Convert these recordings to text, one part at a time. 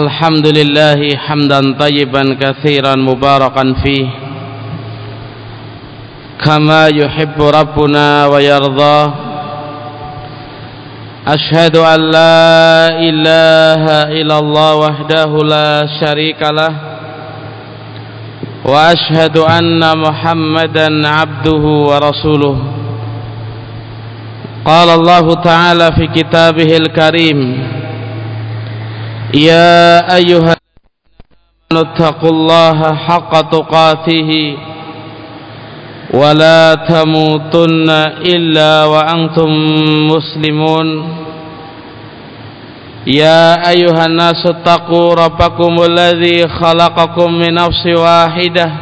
الحمد لله حمدا طيبا كثيرا مباركا فيه كما يحب ربنا ويرضاه أشهد أن لا إله إلا الله وحده لا شريك له وأشهد أن محمدا عبده ورسوله قال الله تعالى في كتابه الكريم يا أيها اتقوا الله حق تقاته ولا تموتن إلا وأنتم مسلمون. يا أيها الناس اتقوا ربكم الذي خلقكم من نفس واحدة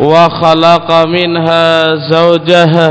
وخلق منها زوجها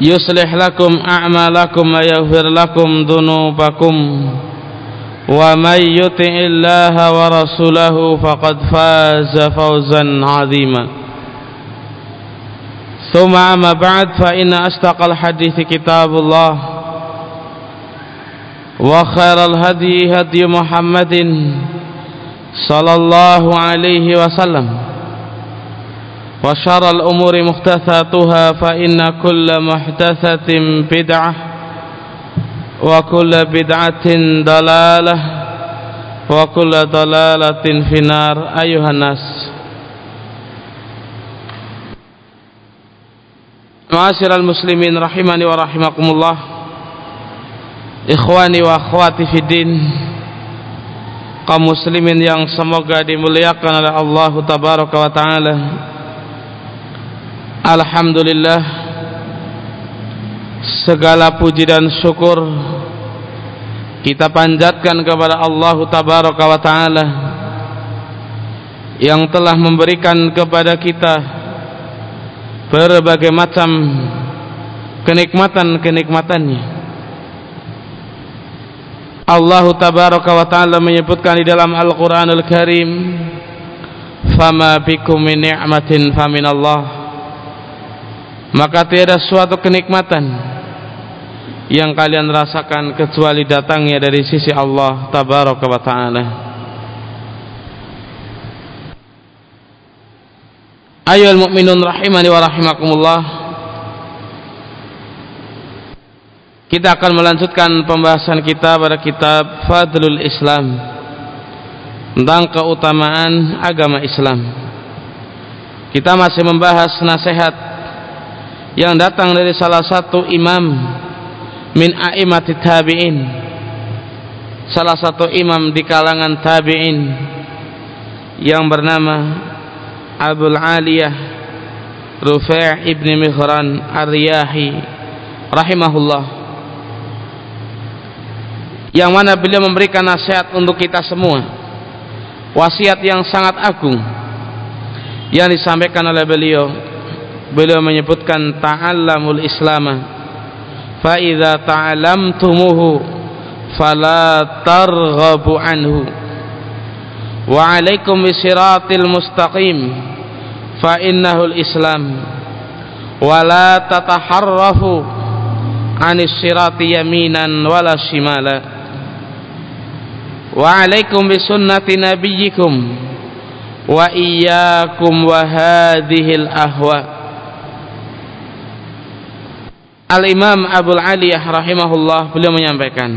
يصلح لكم أعمالكم ويغفر لكم ذنوبكم ومن يطع الله ورسوله فقد فاز فوزا عظيما. ثم أما بعد فإن أصدق الحديث كتاب الله وخير الهدي هدي محمد صلى الله عليه وسلم. وشر الأمور محدثاتها فإن كل محدثة بدعة وكل بدعة ضلالة وكل ضلالة في النار أيها الناس معاشر المسلمين رحمني ورحمكم الله Ikhwani wa akhwati fiddin kaum muslimin yang semoga dimuliakan oleh Allah tabaraka wa taala Alhamdulillah segala puji dan syukur kita panjatkan kepada Allah tabaraka wa taala yang telah memberikan kepada kita berbagai macam kenikmatan-kenikmatannya. Allah tabaraka wa taala menyebutkan di dalam Al-Qur'anul Karim fama bikum min ni'matin faminallah maka tiada suatu kenikmatan yang kalian rasakan kecuali datangnya dari sisi Allah tabaraka wa taala Ayol mu'minun rahimani wa rahimakumullah Kita akan melanjutkan pembahasan kita pada kitab Fadlul Islam tentang keutamaan agama Islam. Kita masih membahas nasihat yang datang dari salah satu imam min a'imati tabi'in. Salah satu imam di kalangan tabi'in yang bernama Abdul Aliyah Rufi' ibn Mihran Ar-Riyahi rahimahullah. Yang mana beliau memberikan nasihat untuk kita semua. Wasiat yang sangat agung yang disampaikan oleh beliau beliau menyebutkan ta'allamul islama fa idza ta'allamtumuhu fala targhabu anhu wa 'alaikum bisiratil mustaqim fa innahu islam wa la tataharrafu 'anis sirati yaminan wala shimala wa alaikum bisunnati nabiyikum wa iyyakum wa hadhil ahwa Al-Imam Abdul Aliyah rahimahullah beliau menyampaikan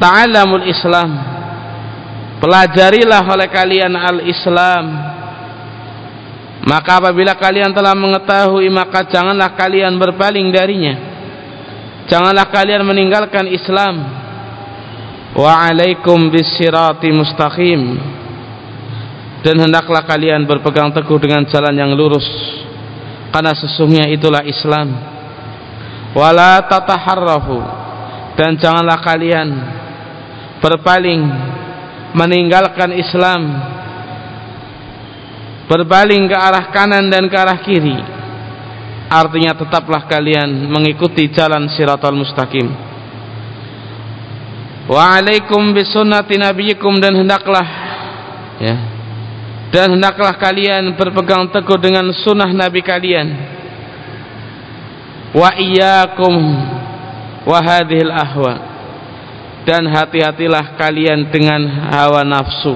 Ta'alamul Islam Pelajarilah oleh kalian al-Islam. Maka apabila kalian telah mengetahui Maka janganlah kalian berpaling darinya. Janganlah kalian meninggalkan Islam. Wa alaikum bisirati mustaqim. Dan hendaklah kalian berpegang teguh dengan jalan yang lurus. Karena sesungguhnya itulah Islam wala tataharrafu. Dan janganlah kalian berpaling meninggalkan Islam. Berpaling ke arah kanan dan ke arah kiri. Artinya tetaplah kalian mengikuti jalan siratal mustaqim. Wa alaikum bisunnati nabiyikum dan hendaklah ya dan hendaklah kalian berpegang teguh dengan sunnah nabi kalian wa iyyakum wa hadhil ahwa. Dan hati-hatilah kalian dengan hawa nafsu.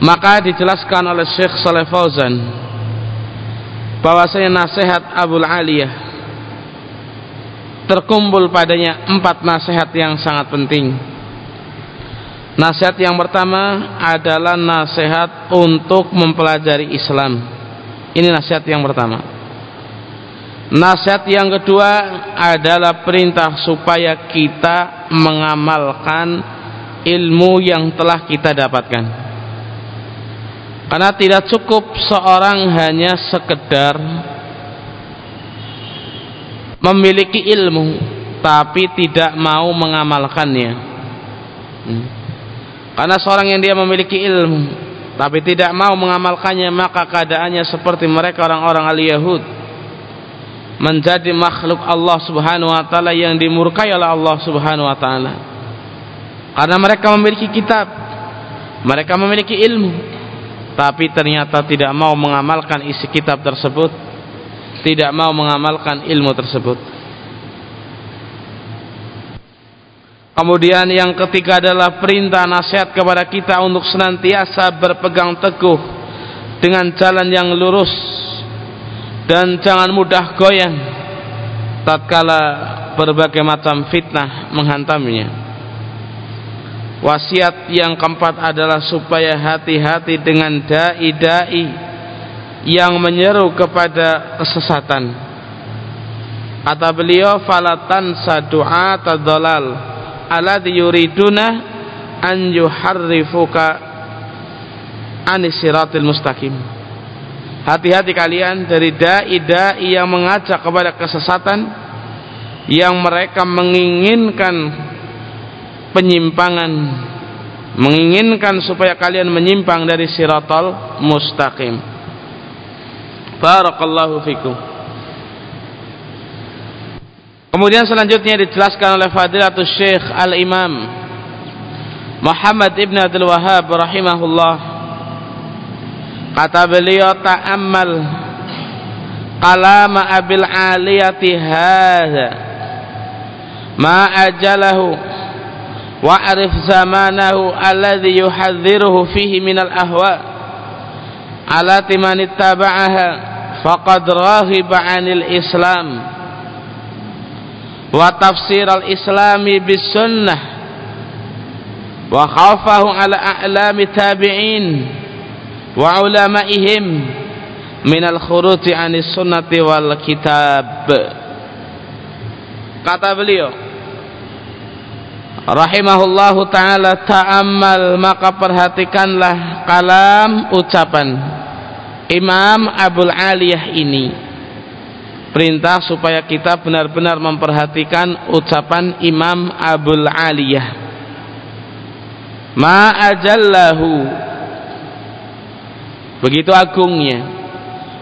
Maka dijelaskan oleh Syekh Saleh Fauzan bahwasanya nasihat Abu Aliyah terkumpul padanya empat nasihat yang sangat penting. Nasihat yang pertama adalah nasihat untuk mempelajari Islam. Ini nasihat yang pertama nasihat yang kedua adalah perintah supaya kita mengamalkan ilmu yang telah kita dapatkan karena tidak cukup seorang hanya sekedar memiliki ilmu tapi tidak mau mengamalkannya. Hmm. Karena seorang yang dia memiliki ilmu tapi tidak mau mengamalkannya maka keadaannya seperti mereka orang-orang al-Yahud menjadi makhluk Allah Subhanahu wa taala yang dimurkai oleh Allah Subhanahu wa taala. Karena mereka memiliki kitab, mereka memiliki ilmu, tapi ternyata tidak mau mengamalkan isi kitab tersebut tidak mau mengamalkan ilmu tersebut kemudian yang ketiga adalah perintah nasihat kepada kita untuk senantiasa berpegang teguh dengan jalan yang lurus dan jangan mudah goyang tatkala berbagai macam fitnah menghantamnya Wasiat yang keempat adalah supaya hati-hati dengan dai-dai yang menyeru kepada kesesatan. Kata beliau falatan sadu'a tadhalal alladhi yuriduna an yuharrifuka anisiratil mustaqim. Hati-hati kalian dari dai-dai yang mengajak kepada kesesatan yang mereka menginginkan penyimpangan menginginkan supaya kalian menyimpang dari siratal mustaqim. Barakallahu fikum. Kemudian selanjutnya dijelaskan oleh fadilatul syekh al-imam Muhammad ibn Abdul Wahab rahimahullah kata beliau ta'ammal kalama abil aliyati hadha ma ajalahu wa'rif zamanahu alladhi yuhadhdhiruhu fihi minal ahwa ala man ittaba'aha faqad rahiba 'anil islam wa tafsir al-islami bis sunnah wa khafahu ala a'lami tabi'in wa ulama'ihim min al-khuruji 'anis sunnati wal kitab. Kata beliau rahimahullahu taala ta'ammal maka perhatikanlah kalam ucapan Imam Abdul Aliyah ini. Perintah supaya kita benar-benar memperhatikan ucapan Imam Abdul Aliyah. Ma ajallahu begitu agungnya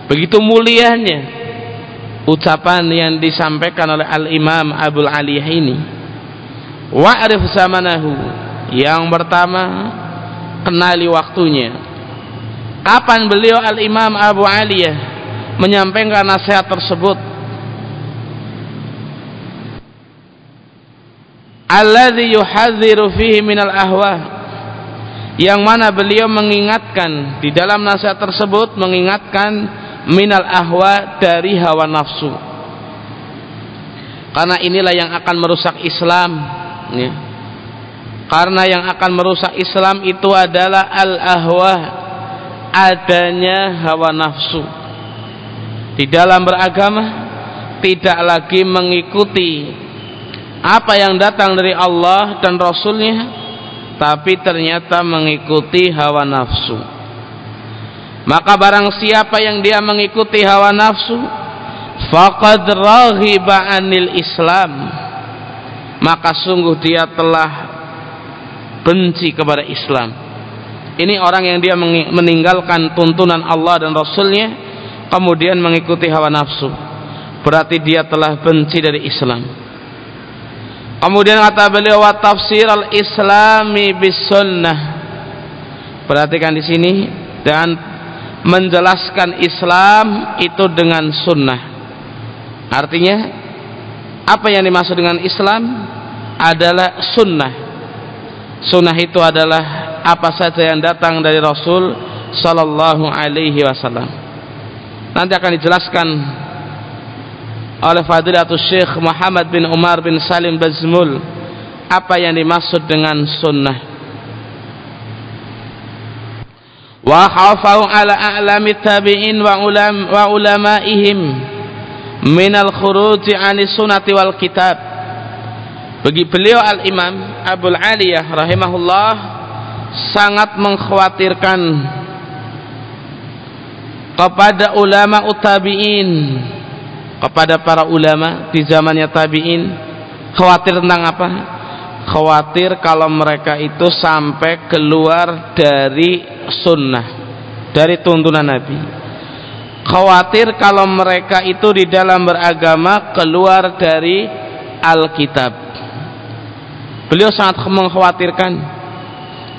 begitu mulianya ucapan yang disampaikan oleh Al-Imam Abdul Aliyah ini. Wa'rif zamanahu yang pertama kenali waktunya. Kapan beliau al-imam Abu Aliyah menyampaikan nasihat tersebut? Alladhi yuhadziru fihi minal ahwa yang mana beliau mengingatkan di dalam nasihat tersebut mengingatkan minal ahwa dari hawa nafsu karena inilah yang akan merusak Islam ya. karena yang akan merusak Islam itu adalah al-ahwa adanya hawa nafsu di dalam beragama tidak lagi mengikuti apa yang datang dari Allah dan Rasulnya tapi ternyata mengikuti hawa nafsu. Maka barang siapa yang dia mengikuti hawa nafsu faqad raghiba anil islam. Maka sungguh dia telah benci kepada Islam. Ini orang yang dia meninggalkan tuntunan Allah dan Rasulnya kemudian mengikuti hawa nafsu. Berarti dia telah benci dari Islam kemudian kata beliau wa tafsir al-islami bis sunnah. Perhatikan di sini dan menjelaskan Islam itu dengan sunnah. Artinya apa yang dimaksud dengan Islam adalah sunnah. Sunnah itu adalah apa saja yang datang dari Rasul sallallahu alaihi wasallam. Nanti akan dijelaskan oleh Fadilatul Syekh Muhammad bin Umar bin Salim Bazmul apa yang dimaksud dengan sunnah. Wa khafau ala a'lami tabi'in wa ulam wa ulamaihim min al-khuruj 'ani sunnati wal kitab. Bagi beliau Al-Imam Abu Aliyah rahimahullah sangat mengkhawatirkan kepada ulama utabiin kepada para ulama di zamannya tabiin. Khawatir tentang apa? Khawatir kalau mereka itu sampai keluar dari sunnah dari tuntunan nabi. Khawatir kalau mereka itu di dalam beragama keluar dari Alkitab. Beliau sangat mengkhawatirkan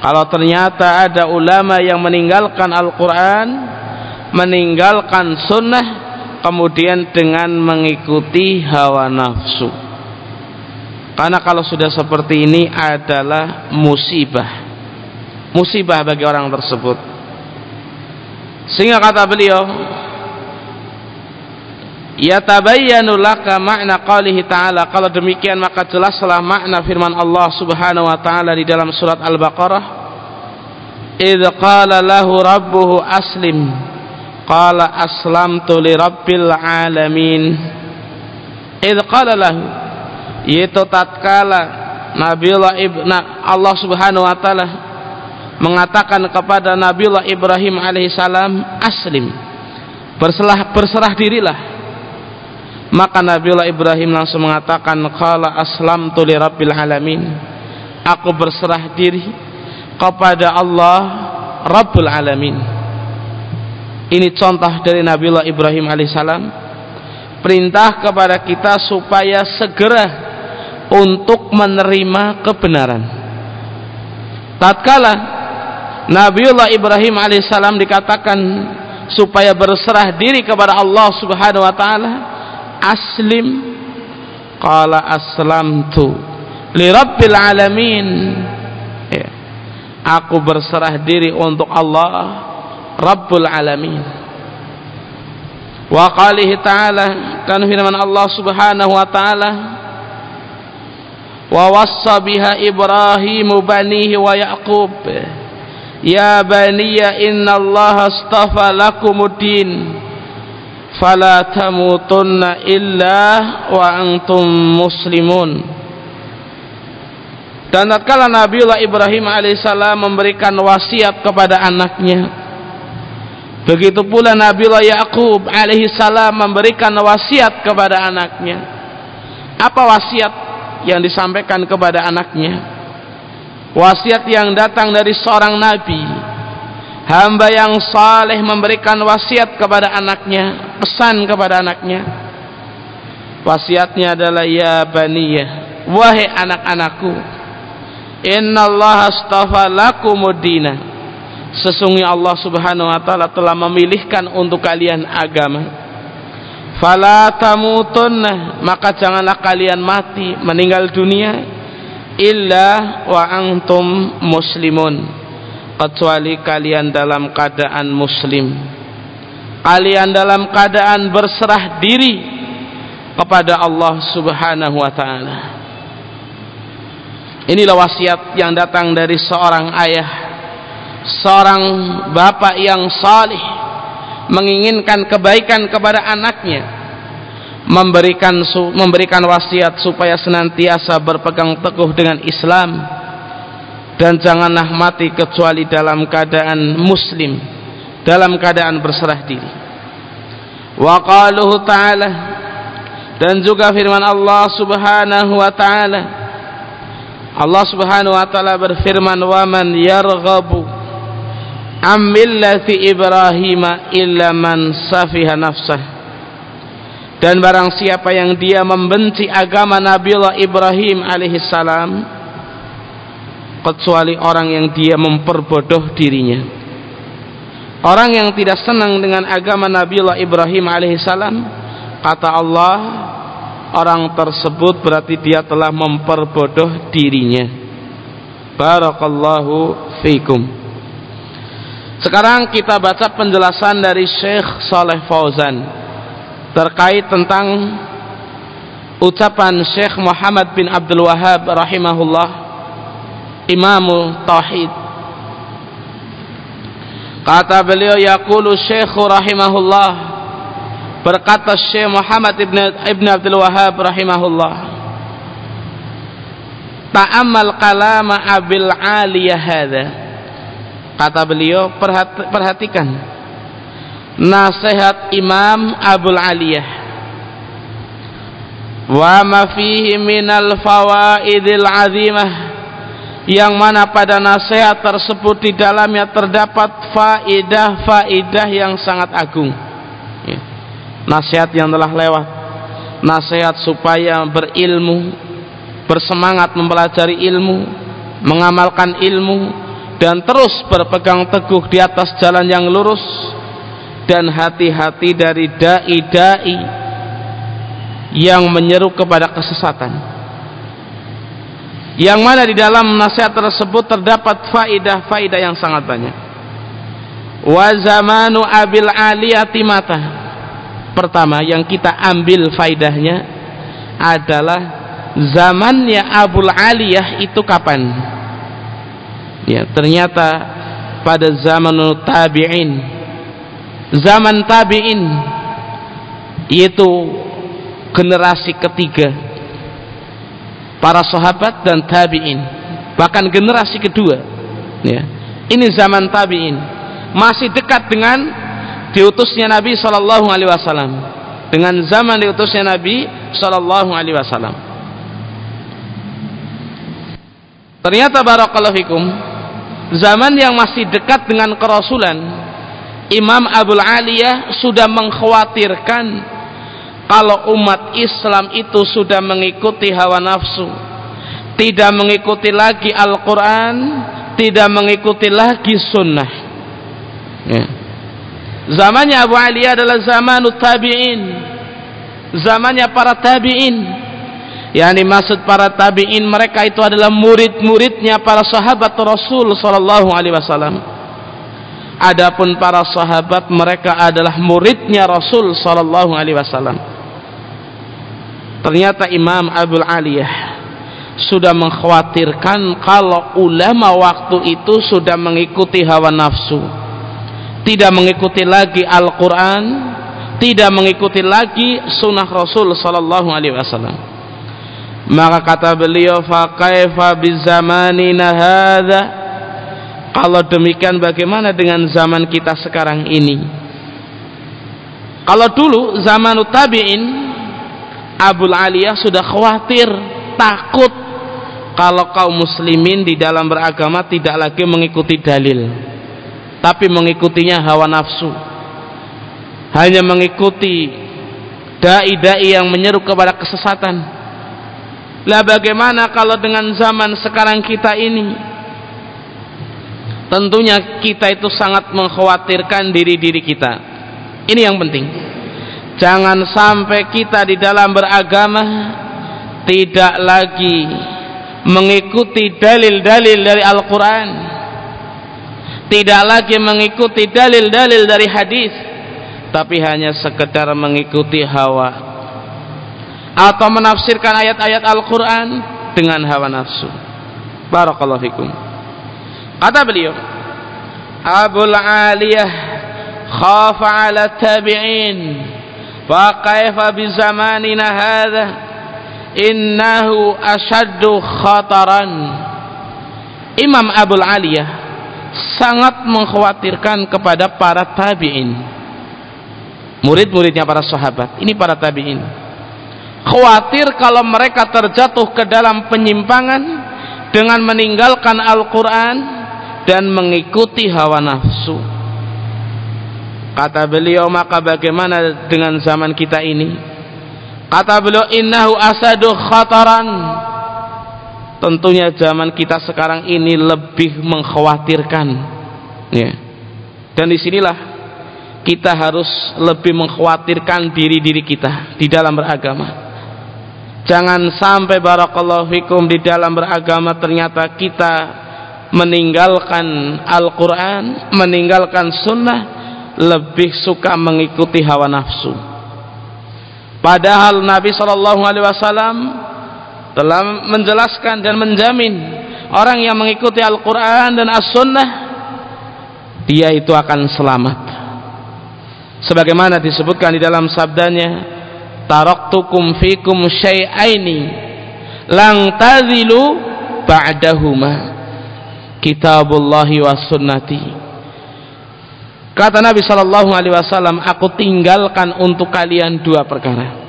kalau ternyata ada ulama yang meninggalkan Al-Quran meninggalkan sunnah kemudian dengan mengikuti hawa nafsu. Karena kalau sudah seperti ini adalah musibah. Musibah bagi orang tersebut. Sehingga kata beliau Ya tabayyanu laka makna qalihi ta'ala. Kalau demikian maka jelaslah makna firman Allah Subhanahu wa taala di dalam surat Al-Baqarah. Idz qala lahu rabbuhu aslim qala aslamtu li rabbil alamin idz qala lahu yaitu tatkala Nabiullah ibn Allah Subhanahu wa taala mengatakan kepada Nabiullah Ibrahim alaihissalam aslim berserah berserah dirilah. Maka Nabiullah Ibrahim langsung mengatakan qala aslamtu li rabbil alamin. Aku berserah diri kepada Allah Rabbul alamin ini contoh dari Nabiullah Ibrahim alaihissalam perintah kepada kita supaya segera untuk menerima kebenaran. Tatkala Nabiullah Ibrahim alaihissalam dikatakan supaya berserah diri kepada Allah subhanahu wa ta'ala aslim. Qala aslamtu li rabbil alamin. Ya. aku berserah diri untuk Allah Rabbul alamin. Wa qalihi ta'ala kan firman Allah subhanahu wa ta'ala wa wassa biha Ibrahim banihi wa Yaqub ya baniya inna Allah astafa lakumuddin fala tamutunna illa wa antum muslimun. Dan tatkala Nabiullah Ibrahim alaihissalam memberikan wasiat kepada anaknya begitu pula Nabiullah Yakub alaihissalam memberikan wasiat kepada anaknya. Apa wasiat yang disampaikan kepada anaknya? Wasiat yang datang dari seorang nabi. Hamba yang saleh memberikan wasiat kepada anaknya pesan kepada anaknya. Wasiatnya adalah ya baniyah wahai anak-anakku innallaha astafa lakumuddina sesungguhnya Allah subhanahu wa ta'ala telah memilihkan untuk kalian agama. Fala tamutunna maka janganlah kalian mati meninggal dunia illa wa antum muslimun kecuali kalian dalam keadaan muslim. Kalian dalam keadaan berserah diri kepada Allah subhanahu wa ta'ala. Inilah wasiat yang datang dari seorang ayah seorang bapak yang salih menginginkan kebaikan kepada anaknya memberikan memberikan wasiat supaya senantiasa berpegang teguh dengan Islam dan janganlah mati kecuali dalam keadaan muslim dalam keadaan berserah diri. Wa qaluhu ta'ala dan juga firman Allah subhanahu wa ta'ala. Allah subhanahu wa ta'ala berfirman wa man yarghabu safiha nafsah. Dan barang siapa yang dia membenci agama Nabiullah Ibrahim alaihissalam kecuali orang yang dia memperbodoh dirinya. Orang yang tidak senang dengan agama Nabiullah Ibrahim alaihissalam kata Allah orang tersebut berarti dia telah memperbodoh dirinya. Barakallahu fikum sekarang kita baca penjelasan dari Syekh Saleh Fauzan terkait tentang ucapan Syekh Muhammad bin Abdul Wahab rahimahullah Imamu Tauhid. Kata beliau yaqulu Syekh rahimahullah berkata Syekh Muhammad ibn, ibn Abdul Wahab rahimahullah ta'ammal kalama abil aliyah hadha kata beliau perhatikan. Nasihat Imam Abul Aliyah. Wa ma fihi minal fawaidil azimah. Yang mana pada nasihat tersebut di dalamnya terdapat faidah-faidah yang sangat agung. Ya. nasihat yang telah lewat. Nasihat supaya berilmu bersemangat mempelajari ilmu mengamalkan ilmu dan terus berpegang teguh di atas jalan yang lurus dan hati-hati dari dai-dai yang menyeru kepada kesesatan. Yang mana di dalam nasihat tersebut terdapat faidah-faidah yang sangat banyak. Wa zamanu abil aliyati mata. Pertama yang kita ambil faidahnya adalah zamannya Abul Aliyah itu kapan ya ternyata pada zaman tabi'in zaman tabi'in yaitu generasi ketiga para sahabat dan tabi'in bahkan generasi kedua ya. Ini zaman tabi'in masih dekat dengan diutusnya Nabi wasallam. Dengan zaman diutusnya Nabi wasallam. Ternyata barakallahu fikum zaman yang masih dekat dengan kerasulan Imam Abul Aliyah sudah mengkhawatirkan kalau umat Islam itu sudah mengikuti hawa nafsu tidak mengikuti lagi Al-Quran tidak mengikuti lagi sunnah ya. zamannya Abu Aliyah adalah zaman tabi'in zamannya para tabi'in yakni maksud para tabi'in mereka itu adalah murid-muridnya para sahabat Rasul sallallahu alaihi wasallam. Adapun para sahabat mereka adalah muridnya Rasul sallallahu alaihi wasallam. Ternyata Imam Abdul Aliyah sudah mengkhawatirkan kalau ulama waktu itu sudah mengikuti hawa nafsu. Tidak mengikuti lagi Al-Quran tidak mengikuti lagi sunnah Rasul sallallahu alaihi wasallam maka kata beliau fa kaifa bizamanina hadza kalau demikian bagaimana dengan zaman kita sekarang ini? Kalau dulu zaman tabi'in Abul Aliyah sudah khawatir takut kalau kaum muslimin di dalam beragama tidak lagi mengikuti dalil tapi mengikutinya hawa nafsu. Hanya mengikuti dai-dai yang menyeru kepada kesesatan lah bagaimana kalau dengan zaman sekarang kita ini? Tentunya kita itu sangat mengkhawatirkan diri-diri kita. Ini yang penting. Jangan sampai kita di dalam beragama tidak lagi mengikuti dalil-dalil dari Al-Quran. Tidak lagi mengikuti dalil-dalil dari hadis, tapi hanya sekedar mengikuti hawa atau menafsirkan ayat-ayat Al-Quran dengan hawa nafsu. Barakallahu fikum. Kata beliau, Abul Aliyah khafa ala tabi'in fa kaifa bi zamanina hadha innahu ashaddu khataran. Imam Abul Aliyah sangat mengkhawatirkan kepada para tabi'in. Murid-muridnya para sahabat. Ini para tabi'in khawatir kalau mereka terjatuh ke dalam penyimpangan dengan meninggalkan Al-Quran dan mengikuti hawa nafsu. Kata beliau maka bagaimana dengan zaman kita ini? Kata beliau innahu asadu khataran. Tentunya zaman kita sekarang ini lebih mengkhawatirkan ya. Dan di sinilah kita harus lebih mengkhawatirkan diri-diri kita di dalam beragama Jangan sampai barakallahu fikum di dalam beragama ternyata kita meninggalkan Al-Quran, meninggalkan sunnah, lebih suka mengikuti hawa nafsu. Padahal Nabi Shallallahu Alaihi Wasallam telah menjelaskan dan menjamin orang yang mengikuti Al-Quran dan As-Sunnah dia itu akan selamat. Sebagaimana disebutkan di dalam sabdanya, taraktukum fikum syai'aini lang tazilu ba'dahuma. Kitabullahi wa sunnati. Kata Nabi sallallahu alaihi wasallam aku tinggalkan untuk kalian dua perkara.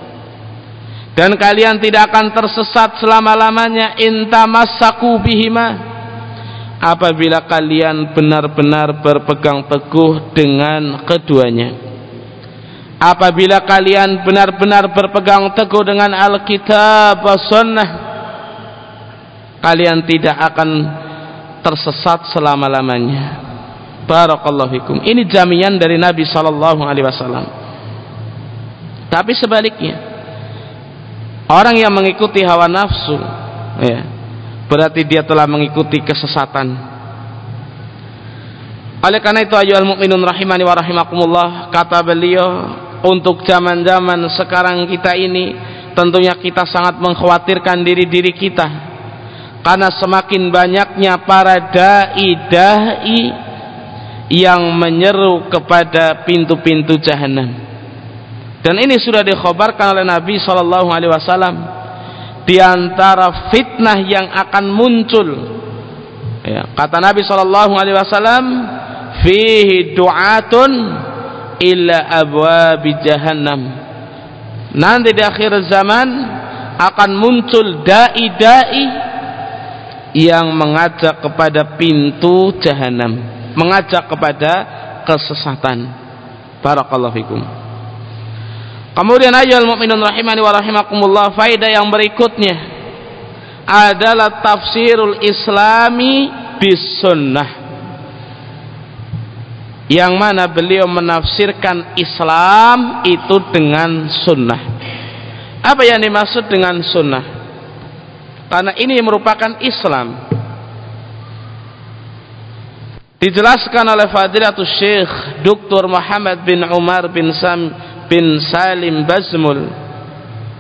Dan kalian tidak akan tersesat selama-lamanya intamassaku bihima. Apabila kalian benar-benar berpegang teguh dengan keduanya apabila kalian benar-benar berpegang teguh dengan Alkitab dan Sunnah kalian tidak akan tersesat selama-lamanya. Barakallahu fikum. Ini jaminan dari Nabi sallallahu alaihi wasallam. Tapi sebaliknya orang yang mengikuti hawa nafsu ya berarti dia telah mengikuti kesesatan. Oleh karena itu ayyuhal mukminun rahimani wa rahimakumullah kata beliau untuk zaman-zaman sekarang kita ini tentunya kita sangat mengkhawatirkan diri-diri kita. Karena semakin banyaknya para dai-dai yang menyeru kepada pintu-pintu jahanam dan ini sudah dikhabarkan oleh Nabi sallallahu alaihi di antara fitnah yang akan muncul. Ya, kata Nabi wasallam fihi du'atun illa abwabi jahannam. Nanti di akhir zaman akan muncul dai-dai yang mengajak kepada pintu jahanam mengajak kepada kesesatan. Barakallahu fikum. Kemudian ayol mu'minun rahimani wa rahimakumullah faedah yang berikutnya adalah tafsirul islami bis sunnah yang mana beliau menafsirkan Islam itu dengan sunnah. Apa yang dimaksud dengan sunnah? Karena ini merupakan Islam. Dijelaskan oleh Fadilatul Syekh Dr. Muhammad bin Umar bin Sam bin Salim Bazmul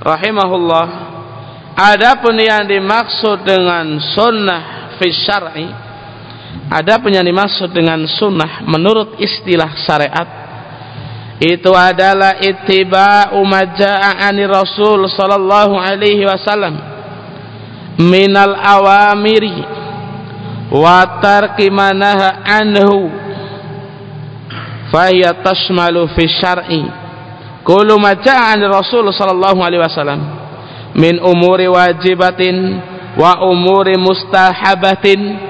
rahimahullah. Adapun yang dimaksud dengan sunnah fi syar'i ada yang dimaksud dengan sunnah menurut istilah syariat. Itu adalah ittiba'u maja'ani Rasul sallallahu alaihi wasallam. Minal awamiri wa tarki manaha anhu. Fahiya tashmalu fi syar'i. Kullu maja'ani Rasul sallallahu alaihi wasallam. Min umuri wajibatin wa umuri mustahabatin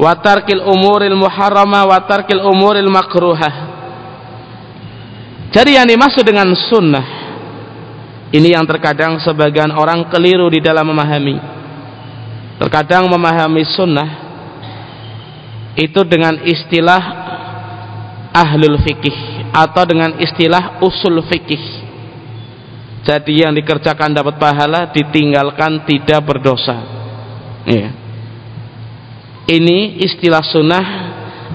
wa tarkil umuril muharrama wa tarkil umuril makruhah. Jadi yang dimaksud dengan sunnah ini yang terkadang sebagian orang keliru di dalam memahami. Terkadang memahami sunnah itu dengan istilah ahlul fikih atau dengan istilah usul fikih. Jadi yang dikerjakan dapat pahala ditinggalkan tidak berdosa. Ya ini istilah sunnah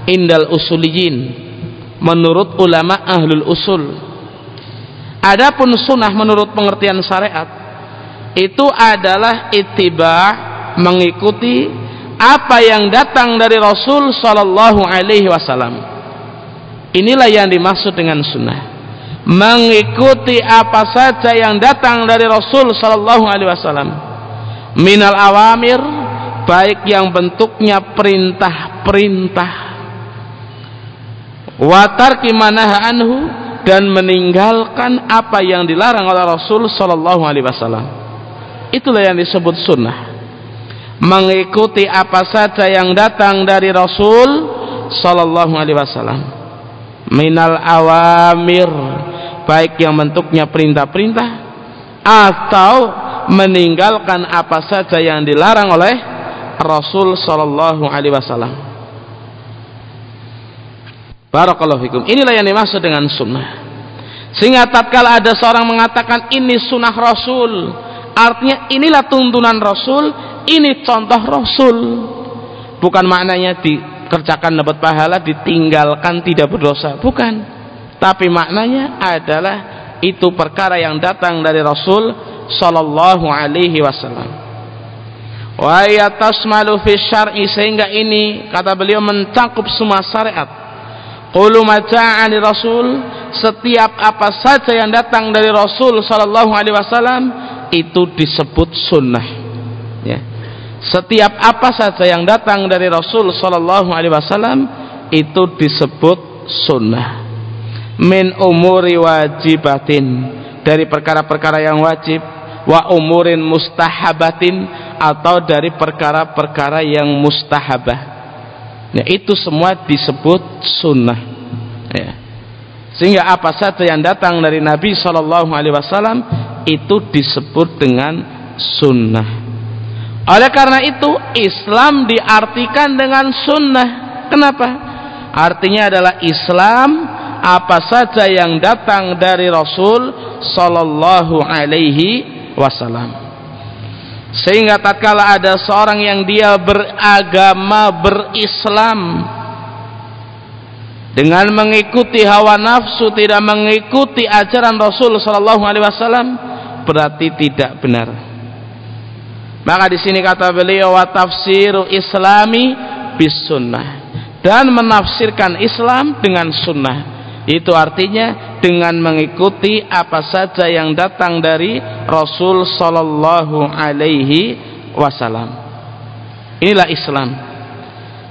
indal usuliyin menurut ulama ahlul usul. Adapun sunnah menurut pengertian syariat itu adalah ittiba mengikuti apa yang datang dari Rasul sallallahu alaihi wasallam. Inilah yang dimaksud dengan sunnah. Mengikuti apa saja yang datang dari Rasul sallallahu alaihi wasallam. Minal awamir baik yang bentuknya perintah-perintah watar kimanaha anhu dan meninggalkan apa yang dilarang oleh Rasul sallallahu alaihi wasallam. Itulah yang disebut sunnah. Mengikuti apa saja yang datang dari Rasul sallallahu alaihi wasallam. Minal awamir baik yang bentuknya perintah-perintah atau meninggalkan apa saja yang dilarang oleh Rasul sallallahu alaihi wasallam. Barakallahu fikum. Inilah yang dimaksud dengan sunnah. Sehingga tatkala ada seorang mengatakan ini sunnah Rasul, artinya inilah tuntunan Rasul, ini contoh Rasul. Bukan maknanya dikerjakan dapat pahala, ditinggalkan tidak berdosa, bukan. Tapi maknanya adalah itu perkara yang datang dari Rasul sallallahu alaihi wasallam. Wa yatasmalu fi syar'i sehingga ini kata beliau mencakup semua syariat Qulu mata'ani Rasul setiap apa saja yang datang dari Rasul sallallahu alaihi wasallam itu disebut sunnah. Ya. Setiap apa saja yang datang dari Rasul sallallahu alaihi wasallam itu disebut sunnah. Min umuri wajibatin dari perkara-perkara yang wajib wa umurin mustahabatin atau dari perkara-perkara yang mustahabah. Ya, itu semua disebut sunnah. Ya. sehingga apa saja yang datang dari Nabi Wasallam itu disebut dengan sunnah. Oleh karena itu Islam diartikan dengan sunnah. Kenapa? Artinya adalah Islam apa saja yang datang dari Rasul Shallallahu Alaihi Wasallam sehingga tatkala ada seorang yang dia beragama berislam dengan mengikuti hawa nafsu tidak mengikuti ajaran Rasul sallallahu alaihi wasallam berarti tidak benar. Maka di sini kata beliau wa tafsiru islami bis sunnah dan menafsirkan Islam dengan sunnah. Itu artinya dengan mengikuti apa saja yang datang dari Rasul sallallahu alaihi wasallam. Inilah Islam.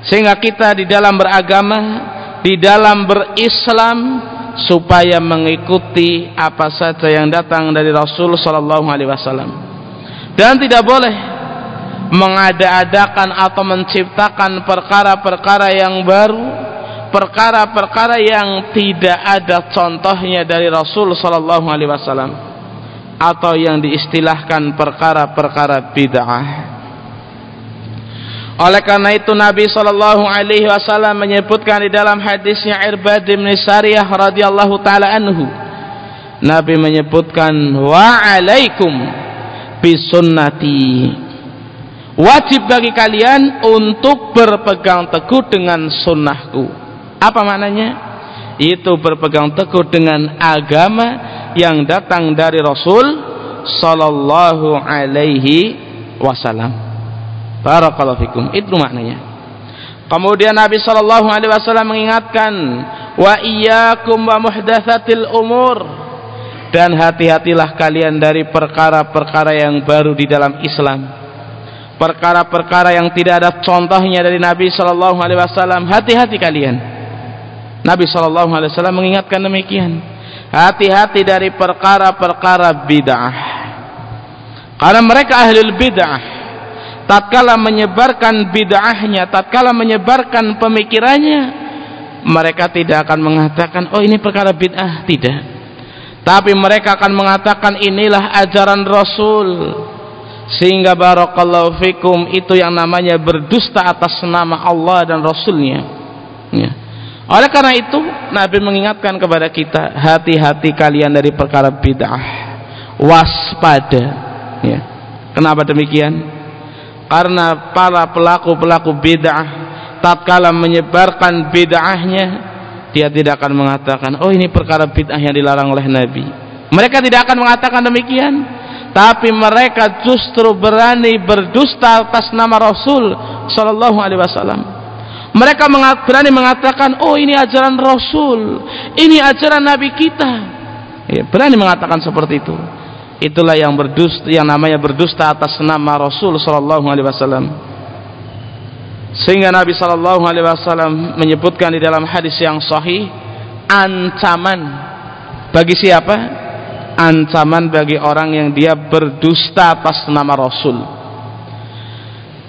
Sehingga kita di dalam beragama, di dalam berislam supaya mengikuti apa saja yang datang dari Rasul sallallahu alaihi wasallam. Dan tidak boleh mengada-adakan atau menciptakan perkara-perkara yang baru perkara-perkara yang tidak ada contohnya dari Rasul sallallahu alaihi wasallam atau yang diistilahkan perkara-perkara bid'ah. Oleh karena itu Nabi sallallahu alaihi wasallam menyebutkan di dalam hadisnya Irbad bin Sariyah radhiyallahu taala anhu Nabi menyebutkan wa alaikum bisunnati wajib bagi kalian untuk berpegang teguh dengan sunnahku apa maknanya? Itu berpegang teguh dengan agama yang datang dari Rasul sallallahu alaihi wasallam. Barakallahu fikum. Itu maknanya. Kemudian Nabi sallallahu alaihi wasallam mengingatkan, "Wa iyyakum wa muhdatsatil umur." Dan hati-hatilah kalian dari perkara-perkara yang baru di dalam Islam. Perkara-perkara yang tidak ada contohnya dari Nabi sallallahu alaihi wasallam. Hati-hati kalian Nabi Shallallahu Alaihi Wasallam mengingatkan demikian. Hati-hati dari perkara-perkara bid'ah. Karena mereka ahli bid'ah. Tatkala menyebarkan bid'ahnya, tatkala menyebarkan pemikirannya, mereka tidak akan mengatakan, oh ini perkara bid'ah, tidak. Tapi mereka akan mengatakan inilah ajaran Rasul. Sehingga barakallahu fikum itu yang namanya berdusta atas nama Allah dan Rasulnya. Ya oleh karena itu Nabi mengingatkan kepada kita hati-hati kalian dari perkara bid'ah. Waspada. Ya. Kenapa demikian? Karena para pelaku-pelaku bid'ah tatkala menyebarkan bid'ahnya dia tidak akan mengatakan, "Oh, ini perkara bid'ah yang dilarang oleh Nabi." Mereka tidak akan mengatakan demikian, tapi mereka justru berani berdusta atas nama Rasul sallallahu alaihi wasallam mereka berani mengatakan, oh ini ajaran Rasul, ini ajaran Nabi kita. Ya, berani mengatakan seperti itu. Itulah yang berdusta, yang namanya berdusta atas nama Rasul Sallallahu Alaihi Wasallam. Sehingga Nabi Sallallahu Alaihi Wasallam menyebutkan di dalam hadis yang sahih ancaman bagi siapa? Ancaman bagi orang yang dia berdusta atas nama Rasul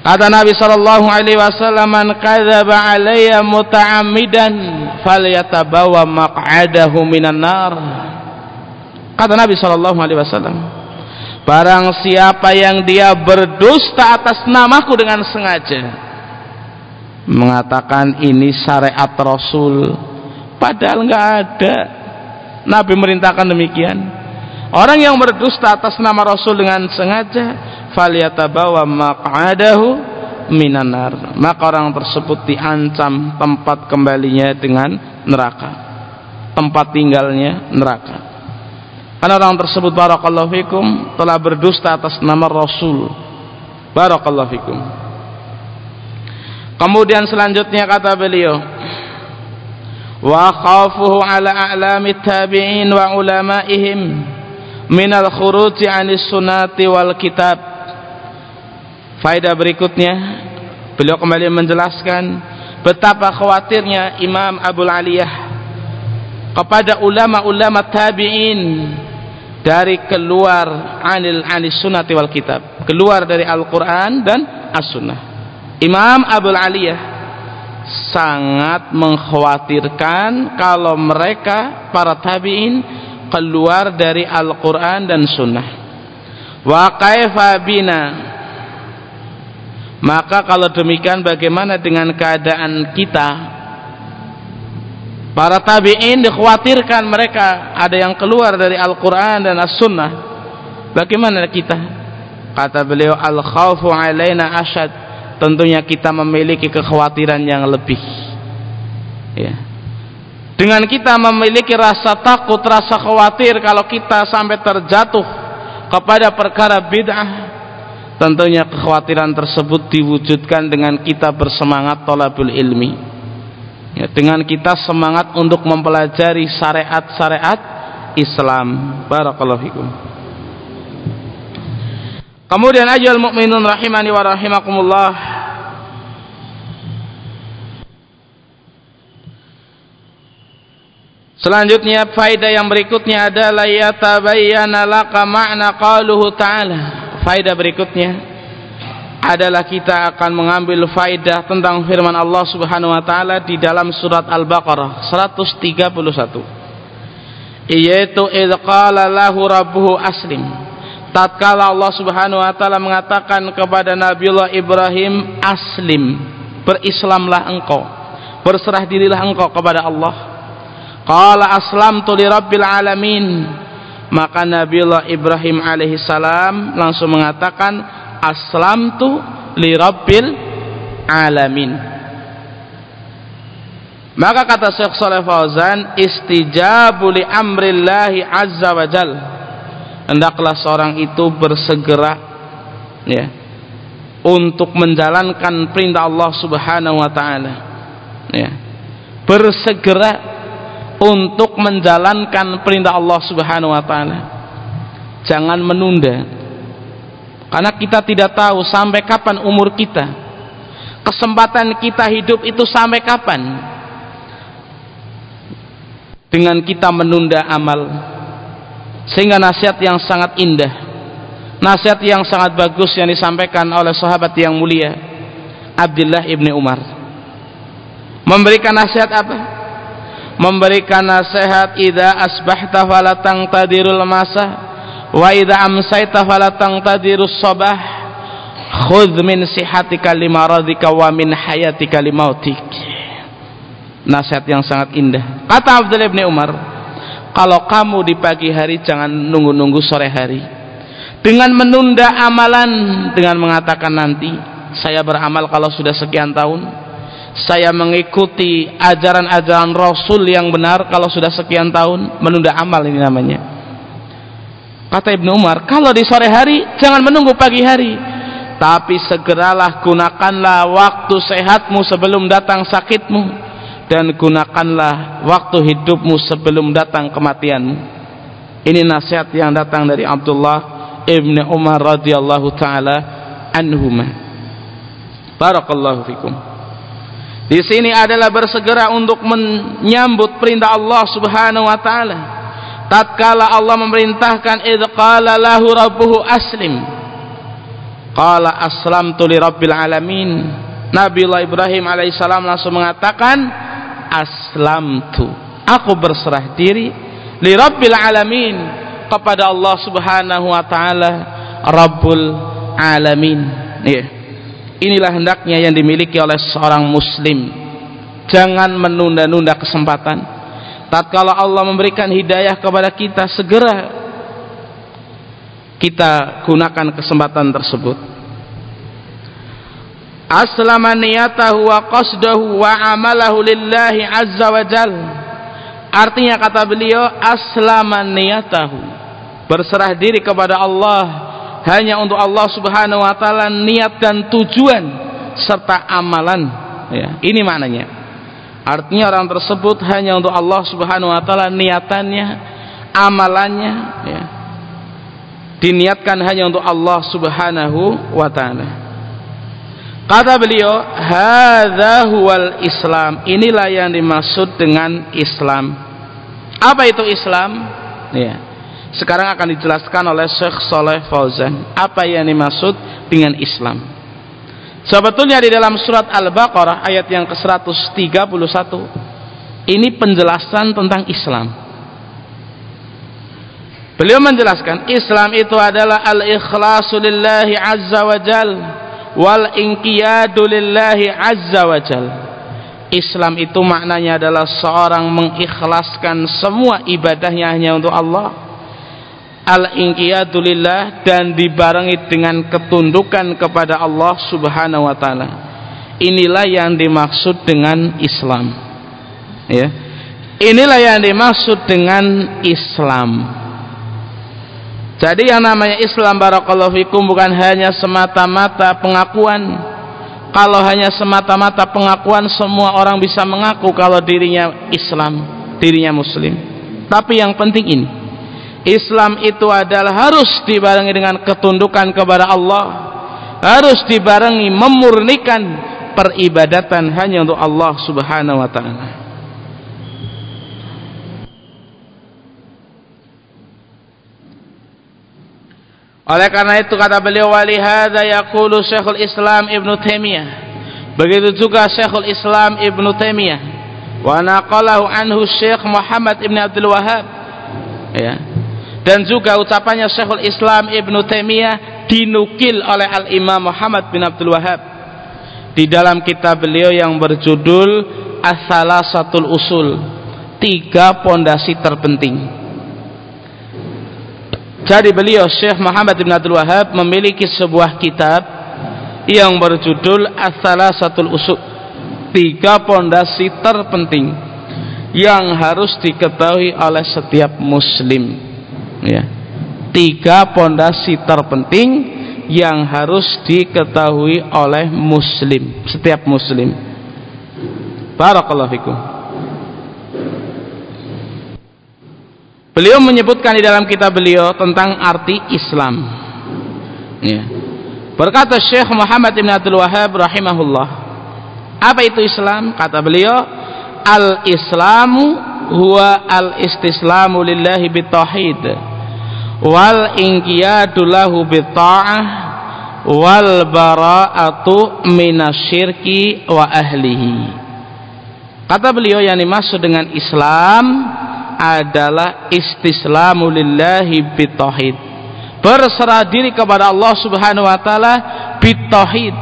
Kata Nabi sallallahu alaihi wasallam, "Man kadzaba alayya muta'ammidan falyatabawa maq'adahu minan nar." Kata Nabi sallallahu alaihi wasallam, barang siapa yang dia berdusta atas namaku dengan sengaja mengatakan ini syariat Rasul padahal enggak ada. Nabi merintahkan demikian. Orang yang berdusta atas nama Rasul dengan sengaja falyatabawa maq'adahu minanar maka orang tersebut diancam tempat kembalinya dengan neraka. Tempat tinggalnya neraka. Karena orang tersebut barakallahu fikum telah berdusta atas nama Rasul. Barakallahu fikum. Kemudian selanjutnya kata beliau wa khafuhu ala a'lami tabi'in wa ulama'ihim minal khuruji anis sunati wal kitab Faedah berikutnya beliau kembali menjelaskan betapa khawatirnya Imam Abu Aliyah kepada ulama-ulama tabi'in dari keluar anil anis sunnati wal kitab keluar dari Al-Quran dan As-Sunnah. Imam Abu Aliyah sangat mengkhawatirkan kalau mereka para tabi'in keluar dari Al-Quran dan Sunnah. Wa kaifa bina maka kalau demikian bagaimana dengan keadaan kita? Para tabi'in dikhawatirkan mereka ada yang keluar dari Al-Quran dan As-Sunnah. Bagaimana kita? Kata beliau al-khawfu alaina asyad tentunya kita memiliki kekhawatiran yang lebih. Ya. Dengan kita memiliki rasa takut rasa khawatir kalau kita sampai terjatuh kepada perkara bid'ah tentunya kekhawatiran tersebut diwujudkan dengan kita bersemangat tolabul ilmi. Ya, dengan kita semangat untuk mempelajari syariat-syariat Islam. Barakallahu fikum. Kemudian ajal mukminun rahimani wa rahimakumullah. Selanjutnya faedah yang berikutnya adalah yatabayyana laka ma'na qaluhu ta'ala faedah berikutnya adalah kita akan mengambil faedah tentang firman Allah Subhanahu wa taala di dalam surat Al-Baqarah 131 yaitu id qala lahu rabbuhu aslim. Tatkala Allah Subhanahu wa taala mengatakan kepada Nabiullah Ibrahim aslim berislamlah engkau berserah dirilah engkau kepada Allah. Qala aslamtu li rabbil alamin maka Nabiullah Ibrahim alaihissalam langsung mengatakan aslamtu li rabbil alamin. Maka kata Syekh Saleh Fauzan istijabu li amrillahi azza wa jal. Hendaklah seorang itu bersegera ya untuk menjalankan perintah Allah Subhanahu wa taala ya. Bersegera untuk menjalankan perintah Allah Subhanahu wa taala. Jangan menunda. Karena kita tidak tahu sampai kapan umur kita. Kesempatan kita hidup itu sampai kapan? Dengan kita menunda amal. Sehingga nasihat yang sangat indah. Nasihat yang sangat bagus yang disampaikan oleh sahabat yang mulia Abdullah ibni Umar. Memberikan nasihat apa? Memberikan nasihat idza asbahta fala tangtadirul masa wa idza amsayta fala tangtadirus sabah khudh min sihatika limaradika wa min hayatika limautik. Nasihat yang sangat indah. Kata Abdullah bin Umar kalau kamu di pagi hari jangan nunggu-nunggu sore hari. Dengan menunda amalan dengan mengatakan nanti saya beramal kalau sudah sekian tahun saya mengikuti ajaran-ajaran Rasul yang benar kalau sudah sekian tahun menunda amal ini namanya. Kata Ibnu Umar kalau di sore hari jangan menunggu pagi hari. Tapi segeralah gunakanlah waktu sehatmu sebelum datang sakitmu dan gunakanlah waktu hidupmu sebelum datang kematianmu. Ini nasihat yang datang dari Abdullah Ibnu Umar radhiyallahu taala anhuma. Barakallahu fikum di sini adalah bersegera untuk menyambut perintah Allah Subhanahu wa taala. Tatkala Allah memerintahkan id qala lahu rabbuhu aslim. qala aslamtu li rabbil alamin Nabiullah Ibrahim alaihissalam langsung mengatakan aslamtu aku berserah diri li rabbil alamin kepada Allah Subhanahu wa taala Rabbul alamin ya inilah hendaknya yang dimiliki oleh seorang muslim. Jangan menunda-nunda kesempatan. Tatkala Allah memberikan hidayah kepada kita segera kita gunakan kesempatan tersebut. Aslama niyatahu wa qasdahu wa amalahu lillahi azza wa jal. Artinya kata beliau aslama niyatahu. Berserah diri kepada Allah hanya untuk Allah subhanahu wa ta'ala niat dan tujuan serta amalan ya, ini maknanya artinya orang tersebut hanya untuk Allah subhanahu wa ta'ala niatannya amalannya ya, diniatkan hanya untuk Allah Subhanahu wa taala. Kata beliau, "Hadza huwal Islam." Inilah yang dimaksud dengan Islam. Apa itu Islam? Ya. Sekarang akan dijelaskan oleh Syekh Saleh Fauzan apa yang dimaksud dengan Islam. Sebetulnya di dalam surat Al-Baqarah ayat yang ke-131 ini penjelasan tentang Islam. Beliau menjelaskan Islam itu adalah al-ikhlasu lillahi azza wa jal wal inqiyadu lillahi azza wa jal. Islam itu maknanya adalah seorang mengikhlaskan semua ibadahnya hanya untuk Allah. Al-inqiyadu lillah dan dibarengi dengan ketundukan kepada Allah Subhanahu wa taala. Inilah yang dimaksud dengan Islam. Ya. Inilah yang dimaksud dengan Islam. Jadi yang namanya Islam barakallahu fikum bukan hanya semata-mata pengakuan. Kalau hanya semata-mata pengakuan semua orang bisa mengaku kalau dirinya Islam, dirinya muslim. Tapi yang penting ini, Islam itu adalah harus dibarengi dengan ketundukan kepada Allah. Harus dibarengi memurnikan peribadatan hanya untuk Allah Subhanahu wa taala. Oleh karena itu kata beliau walihada yaqulu Syekhul Islam Ibnu Taimiyah. Begitu juga Syekhul Islam Ibnu Taimiyah. Wa naqalahu anhu Syekh Muhammad Ibn Abdul Wahab. Ya. Dan juga ucapannya Syekhul Islam Ibnu Taimiyah dinukil oleh Al-Imam Muhammad bin Abdul Wahab di dalam kitab beliau yang berjudul As-Salasatul Usul. Tiga pondasi terpenting jadi beliau Syekh Muhammad bin Abdul Wahab memiliki sebuah kitab yang berjudul As-Salasatul Usul. Tiga pondasi terpenting yang harus diketahui oleh setiap muslim. Ya. Tiga pondasi terpenting yang harus diketahui oleh muslim, setiap muslim. Barakallahu fikum. Beliau menyebutkan di dalam kitab beliau tentang arti Islam. Ya. Berkata Syekh Muhammad bin Abdul Wahab rahimahullah. Apa itu Islam? Kata beliau, al-Islamu huwa al-istislamu lillahi bitauhid wal inqiyadu lahu bitta'ah wal bara'atu minasyirki wa ahlihi. Kata beliau yang dimaksud dengan Islam adalah istislamu lillahi berserah diri kepada Allah Subhanahu wa taala bitauhid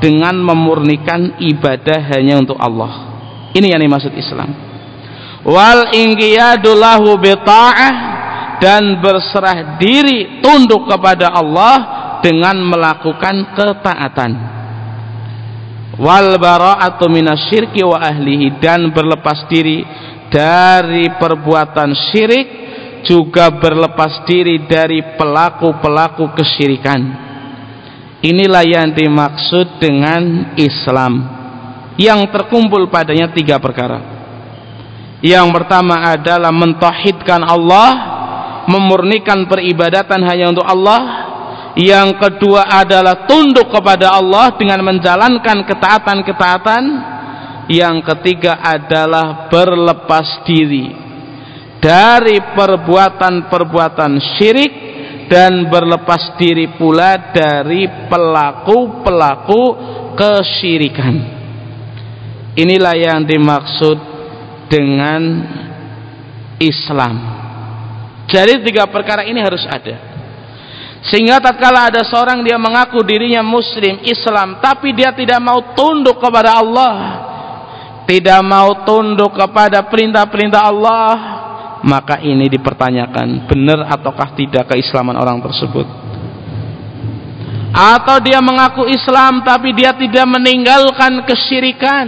dengan memurnikan ibadah hanya untuk Allah. Ini yang dimaksud Islam. Wal inqiyadu lahu bita'ah dan berserah diri tunduk kepada Allah dengan melakukan ketaatan. Wal bara'atu minasyirki wa ahlihi dan berlepas diri dari perbuatan syirik juga berlepas diri dari pelaku-pelaku kesyirikan. Inilah yang dimaksud dengan Islam. Yang terkumpul padanya tiga perkara. Yang pertama adalah mentauhidkan Allah memurnikan peribadatan hanya untuk Allah. Yang kedua adalah tunduk kepada Allah dengan menjalankan ketaatan-ketaatan. Yang ketiga adalah berlepas diri dari perbuatan-perbuatan syirik dan berlepas diri pula dari pelaku-pelaku kesyirikan. Inilah yang dimaksud dengan Islam jadi tiga perkara ini harus ada. Sehingga tatkala ada seorang dia mengaku dirinya muslim Islam tapi dia tidak mau tunduk kepada Allah tidak mau tunduk kepada perintah-perintah Allah maka ini dipertanyakan benar ataukah tidak keislaman orang tersebut? Atau dia mengaku Islam tapi dia tidak meninggalkan kesyirikan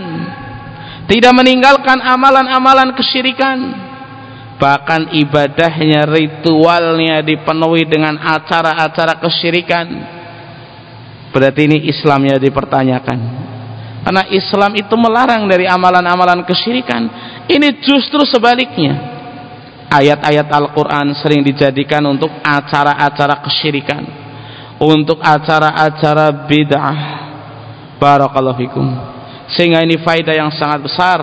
tidak meninggalkan amalan-amalan kesyirikan bahkan ibadahnya ritualnya dipenuhi dengan acara-acara kesyirikan. Berarti ini Islamnya dipertanyakan. Karena Islam itu melarang dari amalan-amalan kesyirikan. Ini justru sebaliknya. Ayat-ayat Al-Quran sering dijadikan untuk acara-acara kesyirikan. Untuk acara-acara bid'ah. Barakallahu fikum. Sehingga ini faedah yang sangat besar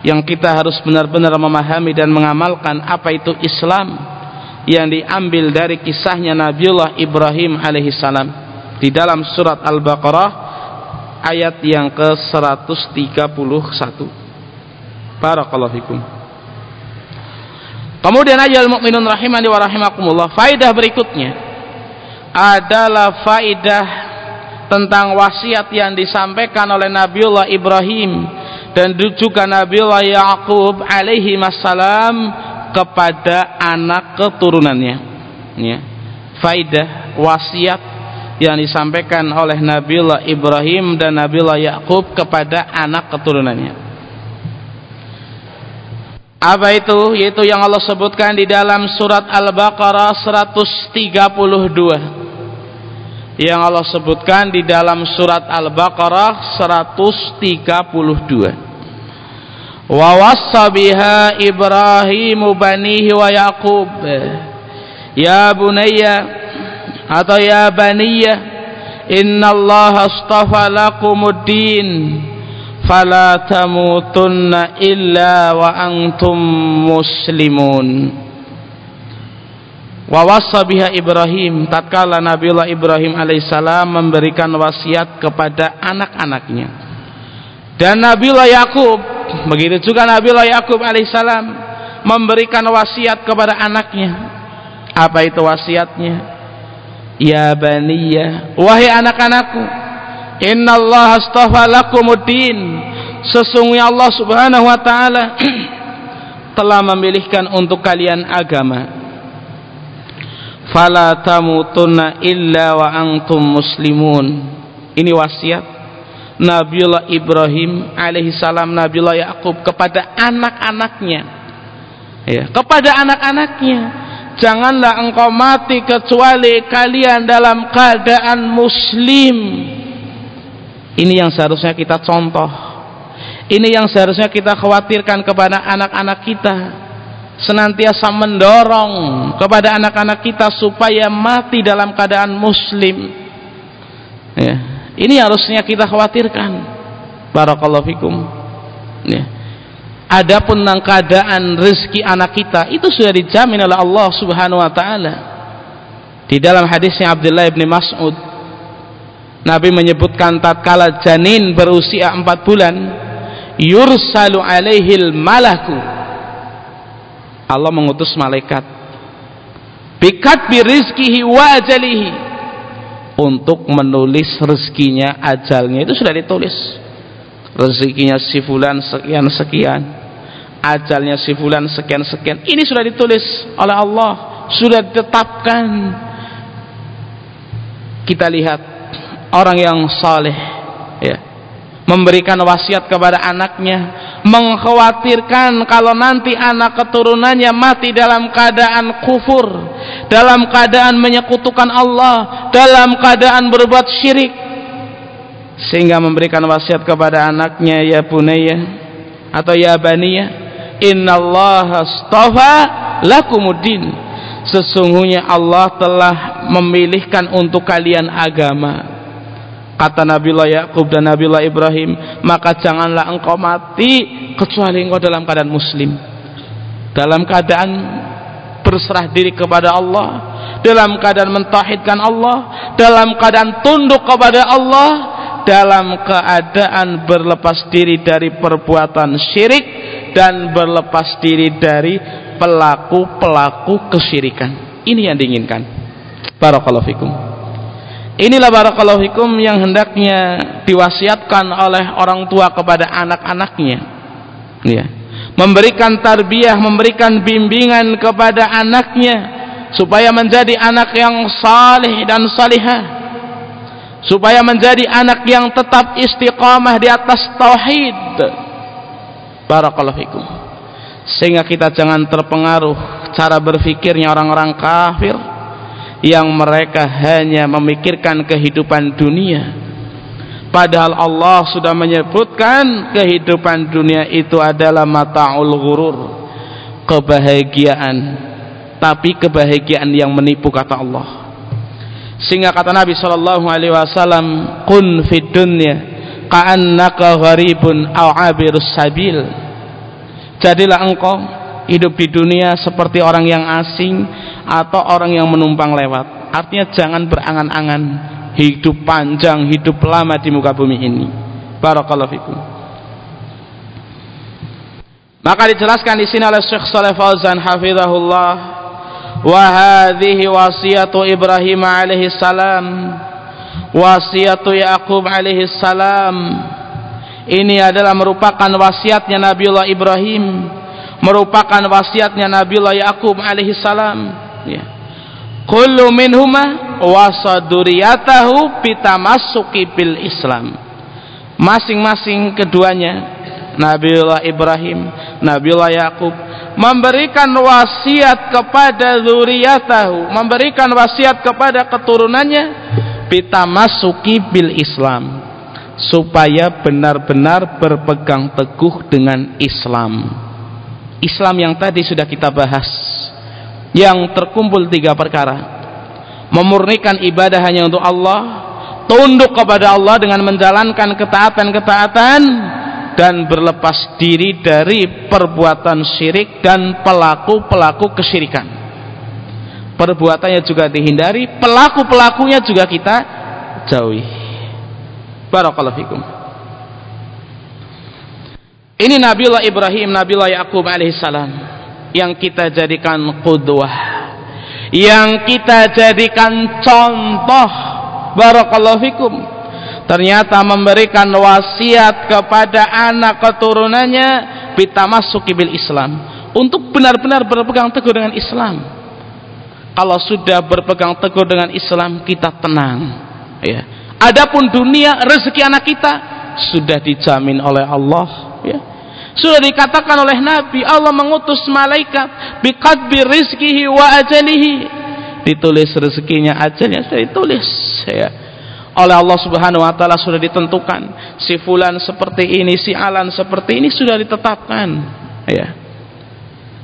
yang kita harus benar-benar memahami dan mengamalkan apa itu Islam yang diambil dari kisahnya Nabiullah Ibrahim alaihissalam di dalam surat Al-Baqarah ayat yang ke-131. Barakallahu fikum. Kemudian ayat mukminun rahimani wa rahimakumullah faidah berikutnya adalah faidah tentang wasiat yang disampaikan oleh Nabiullah Ibrahim dan juga Nabiullah Yaqub alaihi wassalam kepada anak keturunannya. Ya. faidah wasiat yang disampaikan oleh Nabiullah Ibrahim dan Nabiullah Yakub kepada anak keturunannya. Apa itu? Yaitu yang Allah sebutkan di dalam surat Al-Baqarah 132 yang Allah sebutkan di dalam surat Al-Baqarah 132 wa wassa biha banihi wa Yaqub. Ya bunayya atau ya baniyya inna Allah astafa lakumud din. Fala tamutunna illa wa antum muslimun wa wassa biha Ibrahim. Tatkala Nabiullah Ibrahim alaihissalam memberikan wasiat kepada anak-anaknya. Dan Nabiullah Yakub begitu juga Nabi Allah Yakub alaihissalam memberikan wasiat kepada anaknya. Apa itu wasiatnya? Ya baniya wahai anak-anakku innallaha astafa lakumuddin. Sesungguhnya Allah subhanahu wa ta'ala telah memilihkan untuk kalian agama fala tamutunna illa wa antum muslimun. Ini wasiat Nabiullah Ibrahim alaihi salam Nabiullah Yakub kepada anak-anaknya. Ya kepada anak-anaknya. Janganlah engkau mati kecuali kalian dalam keadaan muslim. Ini yang seharusnya kita contoh. Ini yang seharusnya kita khawatirkan kepada anak-anak kita senantiasa mendorong kepada anak-anak kita supaya mati dalam keadaan muslim ya ini harusnya kita khawatirkan. Barakallahu fikum. Ya. Adapun tentang keadaan rezeki anak kita itu sudah dijamin oleh Allah Subhanahu wa taala. Di dalam hadisnya Abdullah bin Mas'ud Nabi menyebutkan tatkala janin berusia empat bulan yursalu alaihil malaku Allah mengutus malaikat. Bikat birizkihi wa ajalihi. Untuk menulis rezekinya ajalnya itu sudah ditulis. Rezekinya si fulan sekian sekian. Ajalnya si fulan sekian sekian. Ini sudah ditulis oleh Allah. Sudah ditetapkan. Kita lihat orang yang saleh ya memberikan wasiat kepada anaknya mengkhawatirkan kalau nanti anak keturunannya mati dalam keadaan kufur dalam keadaan menyekutukan Allah dalam keadaan berbuat syirik sehingga memberikan wasiat kepada anaknya ya bunaya atau ya baniya innallaha astafa lakumuddin sesungguhnya Allah telah memilihkan untuk kalian agama kata Nabiullah Yakub dan Nabiullah Ibrahim maka janganlah engkau mati kecuali engkau dalam keadaan muslim. Dalam keadaan berserah diri kepada Allah dalam keadaan mentauhidkan Allah dalam keadaan tunduk kepada Allah dalam keadaan berlepas diri dari perbuatan syirik dan berlepas diri dari pelaku-pelaku kesyirikan. Ini yang diinginkan. Barakallahu fikum inilah barakallahu fikum yang hendaknya diwasiatkan oleh orang tua kepada anak-anaknya. Ya. Memberikan tarbiyah memberikan bimbingan kepada anaknya supaya menjadi anak yang salih dan salihah. Supaya menjadi anak yang tetap istiqamah di atas tauhid. Barakallahu fikum. Sehingga kita jangan terpengaruh cara berfikirnya orang-orang kafir yang mereka hanya memikirkan kehidupan dunia. Padahal Allah sudah menyebutkan kehidupan dunia itu adalah mata'ul ghurur kebahagiaan. Tapi kebahagiaan yang menipu kata Allah. Sehingga kata Nabi sallallahu alaihi wasallam kun fid dunya ka'annaka gharibun aw abirus sabil. Jadilah engkau hidup di dunia seperti orang yang asing atau orang yang menumpang lewat. Artinya jangan berangan-angan hidup panjang hidup lama di muka bumi ini. Barakallahu fikum. Maka dijelaskan di sini oleh Syekh Saleh Fauzan hafizahullah wa hadhihi wasiyatu Ibrahim alaihi salam wasiyatu Yaqub alaihi salam ini adalah merupakan wasiatnya Nabiullah Ibrahim merupakan wasiatnya Nabiullah Yakub alaihi salam. Ya. Kullu minhuma wasaduriyatahu bitamassuki bil Islam. Masing-masing keduanya Nabiullah Ibrahim Nabiullah Yakub memberikan wasiat kepada zuriyatahu memberikan wasiat kepada keturunannya masuki bil Islam. Supaya benar-benar berpegang teguh dengan Islam Islam yang tadi sudah kita bahas yang terkumpul tiga perkara. Memurnikan ibadah hanya untuk Allah tunduk kepada Allah dengan menjalankan ketaatan-ketaatan dan berlepas diri dari perbuatan syirik dan pelaku-pelaku kesyirikan. Perbuatannya juga dihindari pelaku-pelakunya juga kita jauhi. Barakallahu fikum ini Nabiullah Ibrahim Nabiullah Yakub alaihissalam yang kita jadikan qudwah. Yang kita jadikan contoh. Barakallahu fikum. Ternyata memberikan wasiat kepada anak keturunannya bitamasuki bil Islam. Untuk benar-benar berpegang teguh dengan Islam. Kalau sudah berpegang teguh dengan Islam kita tenang. Ya. Adapun dunia rezeki anak kita sudah dijamin oleh Allah ya. Sudah dikatakan oleh Nabi Allah mengutus malaikat biqadbi rizkihi wa ajalihi. Ditulis rezekinya ajalnya sudah ditulis ya. Oleh Allah Subhanahu wa taala sudah ditentukan si fulan seperti ini si alan seperti ini sudah ditetapkan ya.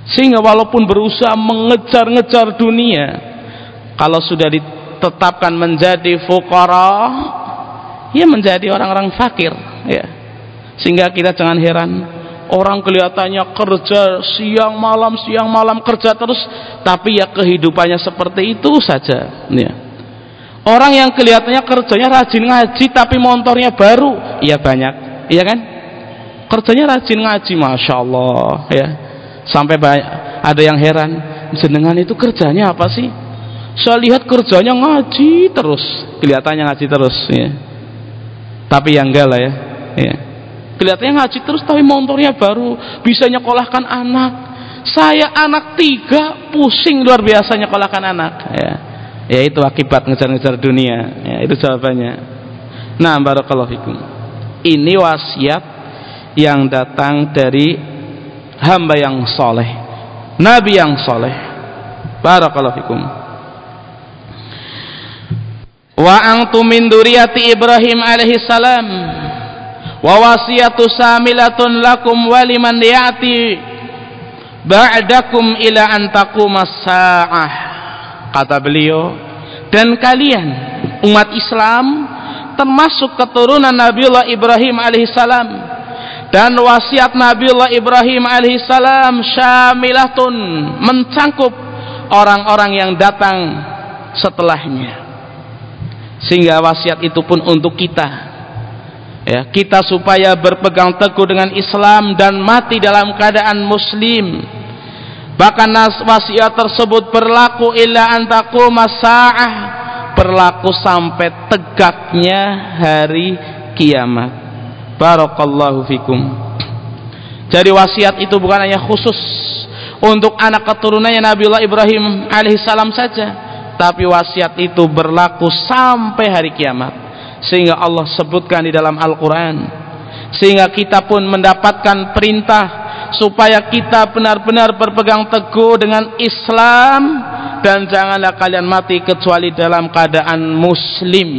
Sehingga walaupun berusaha mengejar-ngejar dunia kalau sudah ditetapkan menjadi fuqara ya menjadi orang-orang fakir ya sehingga kita jangan heran orang kelihatannya kerja siang malam siang malam kerja terus tapi ya kehidupannya seperti itu saja ya Orang yang kelihatannya kerjanya rajin ngaji tapi motornya baru, iya banyak, iya kan? Kerjanya rajin ngaji, masya Allah, ya. Sampai banyak, ada yang heran, jenengan itu kerjanya apa sih? Saya lihat kerjanya ngaji terus, kelihatannya ngaji terus, ya. Tapi yang enggak lah ya, ya. Kelihatannya ngaji terus tapi motornya baru, bisa nyekolahkan anak. Saya anak tiga, pusing luar biasa nyekolahkan anak, ya ya itu akibat ngejar-ngejar dunia. Ya, itu jawabannya. Nah barakallahu fikum. Ini wasiat yang datang dari hamba yang soleh nabi yang soleh. Barakallahu fikum. Wa antum min duriyati Ibrahim alaihi salam wa wasiyatu samilatun lakum waliman ya'ti ba'dakum ila an taqumas sa'ah kata beliau. Dan kalian umat Islam termasuk keturunan Nabiullah Ibrahim alaihissalam dan wasiat Nabiullah Ibrahim alaihissalam syamilatun mencangkup orang-orang yang datang setelahnya. Sehingga wasiat itu pun untuk kita ya kita supaya berpegang teguh dengan Islam dan mati dalam keadaan muslim. Bahkan wasiat tersebut berlaku illa antaku masaah berlaku sampai tegaknya hari kiamat. Barakallahu fikum. Jadi wasiat itu bukan hanya khusus untuk anak keturunannya Nabiullah Ibrahim alaihissalam saja tapi wasiat itu berlaku sampai hari kiamat sehingga Allah sebutkan di dalam Al-Quran. Sehingga kita pun mendapatkan perintah supaya kita benar-benar berpegang teguh dengan Islam dan janganlah kalian mati kecuali dalam keadaan muslim.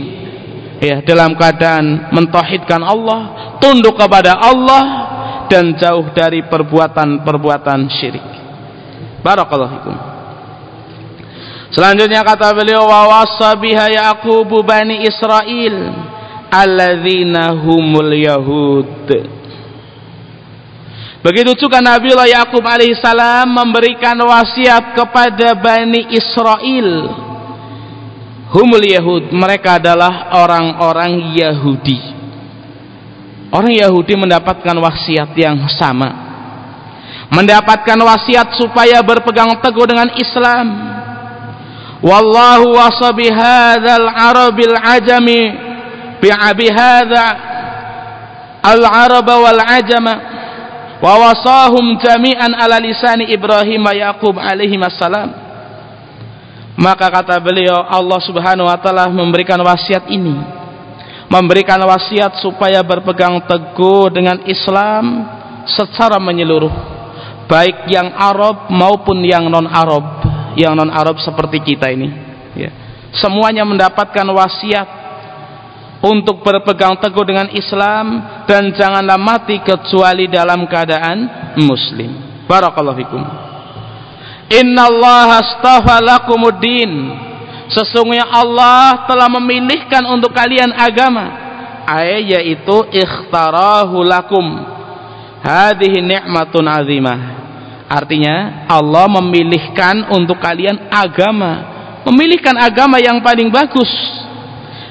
Ya dalam keadaan mentauhidkan Allah tunduk kepada Allah dan jauh dari perbuatan-perbuatan syirik. Barakallahu fikum selanjutnya kata beliau wa wasa biha yaqub bani israil alladzina humul yahud Begitu juga Nabiullah Yakub alaihissalam memberikan wasiat kepada Bani Israel. Humul Yahud, mereka adalah orang-orang Yahudi. Orang Yahudi mendapatkan wasiat yang sama mendapatkan wasiat supaya berpegang teguh dengan Islam wallahu wasa bihadzal arabil ajami bi hadza al araba wal ajama wa wasahum jami'an ala lisani Ibrahim wa Yaqub alaihi assalam maka kata beliau Allah Subhanahu wa taala memberikan wasiat ini. Memberikan wasiat supaya berpegang teguh dengan Islam secara menyeluruh. Baik yang Arab maupun yang non Arab yang non Arab seperti kita ini. Ya. semuanya mendapatkan wasiat untuk berpegang teguh dengan Islam dan janganlah mati kecuali dalam keadaan muslim. Barakallahu fikum. Innallaha astafa lakumuddin. Sesungguhnya Allah telah memilihkan untuk kalian agama. Yaitu ikhtarahu lakum hadhihi ni'matun azimah Artinya Allah memilihkan untuk kalian agama, memilihkan agama yang paling bagus.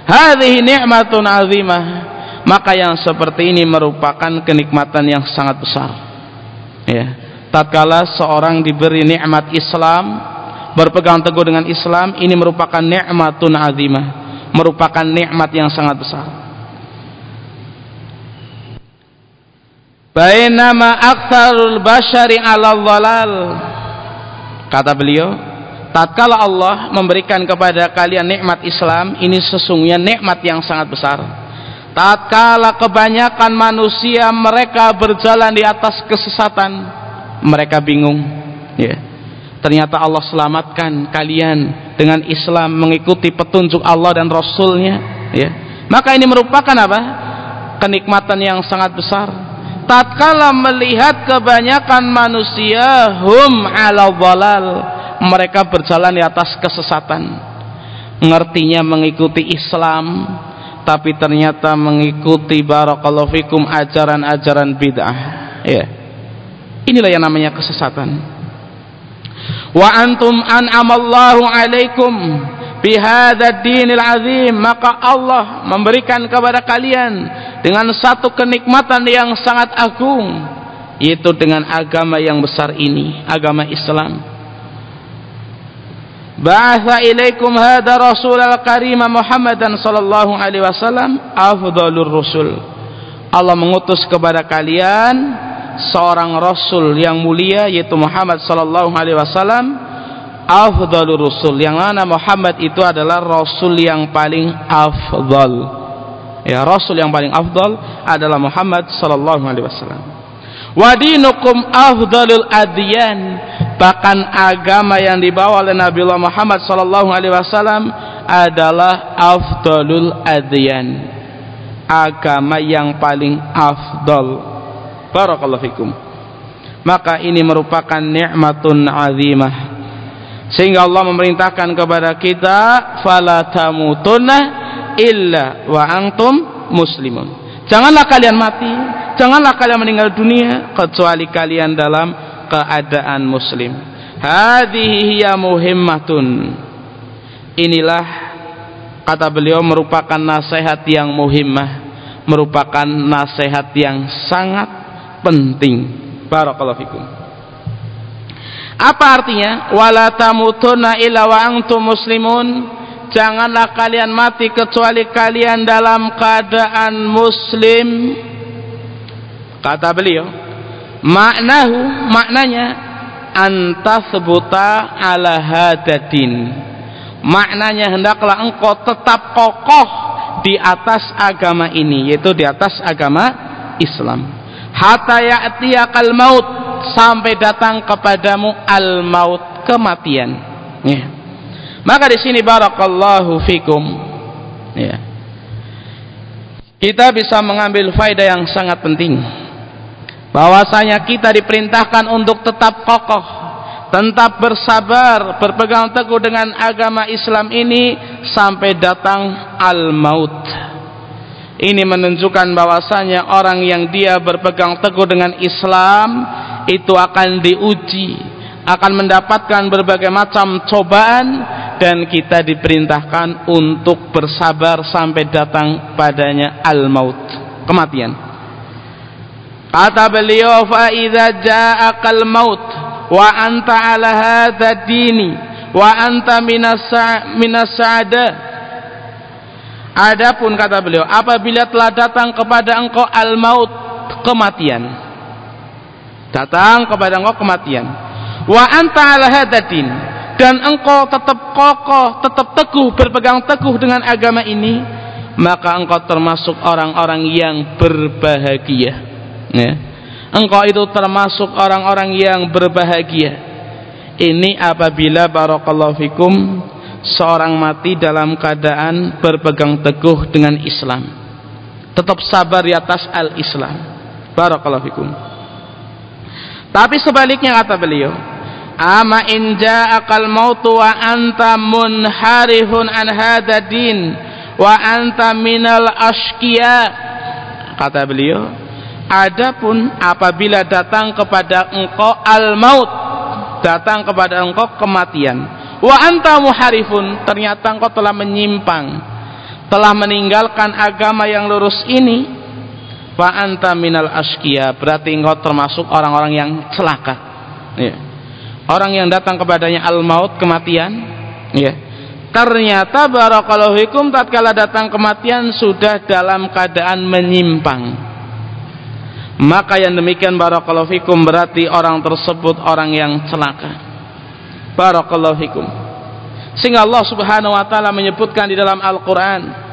Hadhihi ni'matun 'azimah. Maka yang seperti ini merupakan kenikmatan yang sangat besar. Ya. Tatkala seorang diberi nikmat Islam, berpegang teguh dengan Islam, ini merupakan nikmatun 'azimah, merupakan nikmat yang sangat besar. Bainama aktsarul bashari 'ala dhalal. Kata beliau, tatkala Allah memberikan kepada kalian nikmat Islam, ini sesungguhnya nikmat yang sangat besar. Tatkala kebanyakan manusia mereka berjalan di atas kesesatan, mereka bingung. Ya. Ternyata Allah selamatkan kalian dengan Islam mengikuti petunjuk Allah dan Rasulnya. Ya. Maka ini merupakan apa? Kenikmatan yang sangat besar tatkala melihat kebanyakan manusia hum ala dhalal mereka berjalan di atas kesesatan. Ngertinya mengikuti Islam tapi ternyata mengikuti barakallahu fikum ajaran-ajaran bid'ah. Ya. Inilah yang namanya kesesatan. Wa antum an'amallahu alaikum bihadad dinil azim maka Allah memberikan kepada kalian dengan satu kenikmatan yang sangat agung yaitu dengan agama yang besar ini agama Islam. Ba'atha ilaikum hada rasul al-karim Muhammadan sallallahu alaihi wasallam afdalur rusul. Allah mengutus kepada kalian seorang rasul yang mulia yaitu Muhammad sallallahu alaihi wasallam afdalur rusul. Yang mana Muhammad itu adalah rasul yang paling afdal. Ya rasul yang paling afdal adalah Muhammad sallallahu alaihi wasallam. Wa dinukum afdalul adyan. Bahkan agama yang dibawa oleh Nabi Muhammad sallallahu alaihi wasallam adalah afdalul adyan. Agama yang paling afdal. Barakallahu fikum. Maka ini merupakan nikmatun azimah sehingga Allah memerintahkan kepada kita fala tamutunna illa wa antum muslimun. Janganlah kalian mati janganlah kalian meninggal dunia kecuali kalian dalam keadaan muslim. Hadhihi hiya muhimmatun. Inilah kata beliau merupakan nasihat yang muhimmah merupakan nasihat yang sangat penting. Barakallahu fikum apa artinya? Wala tamutunna illa wa antum muslimun. Janganlah kalian mati kecuali kalian dalam keadaan muslim. Kata beliau maknahu maknanya antasbuta ala hadadin maknanya hendaklah engkau tetap kokoh di atas agama ini yaitu di atas agama Islam. Hatta ya'tiyakal maut sampai datang kepadamu al maut kematian. Ya. maka di sini barakallahu fikum. Ya. Kita bisa mengambil faedah yang sangat penting. Bahwasanya kita diperintahkan untuk tetap kokoh tetap bersabar berpegang teguh dengan agama Islam ini sampai datang al-maut. Ini menunjukkan bahwasanya orang yang dia berpegang teguh dengan Islam itu akan diuji akan mendapatkan berbagai macam cobaan dan kita diperintahkan untuk bersabar sampai datang padanya al-maut kematian. Kata beliau fa idza ja'akal maut wa anta ala hadha dini wa anta minas sa'ada adapun kata beliau apabila telah datang kepada engkau al maut kematian datang kepada engkau kematian. Wa anta ala hadha din dan engkau tetap kokoh tetap teguh berpegang teguh dengan agama ini maka engkau termasuk orang-orang yang berbahagia. Ya. Engkau itu termasuk orang-orang yang berbahagia. Ini apabila barakallahu fikum seorang mati dalam keadaan berpegang teguh dengan Islam. Tetap sabar di atas al-Islam. Barakallahu fikum tapi sebaliknya kata beliau ama in ja'akal mautu wa anta munharifun an hadha din wa anta minal ashqiya kata beliau Adapun apabila datang kepada engkau al-maut, datang kepada engkau kematian. Wa anta muharifun, ternyata engkau telah menyimpang, telah meninggalkan agama yang lurus ini. Wa anta minal askia, berarti engkau termasuk orang-orang yang celaka. Ya. Orang yang datang kepadanya al-maut, kematian, ya. Ternyata barakallahu tatkala datang kematian sudah dalam keadaan menyimpang maka yang demikian barakallahu berarti orang tersebut orang yang celaka barakallahu sehingga Allah subhanahu wa ta'ala menyebutkan di dalam Al-Quran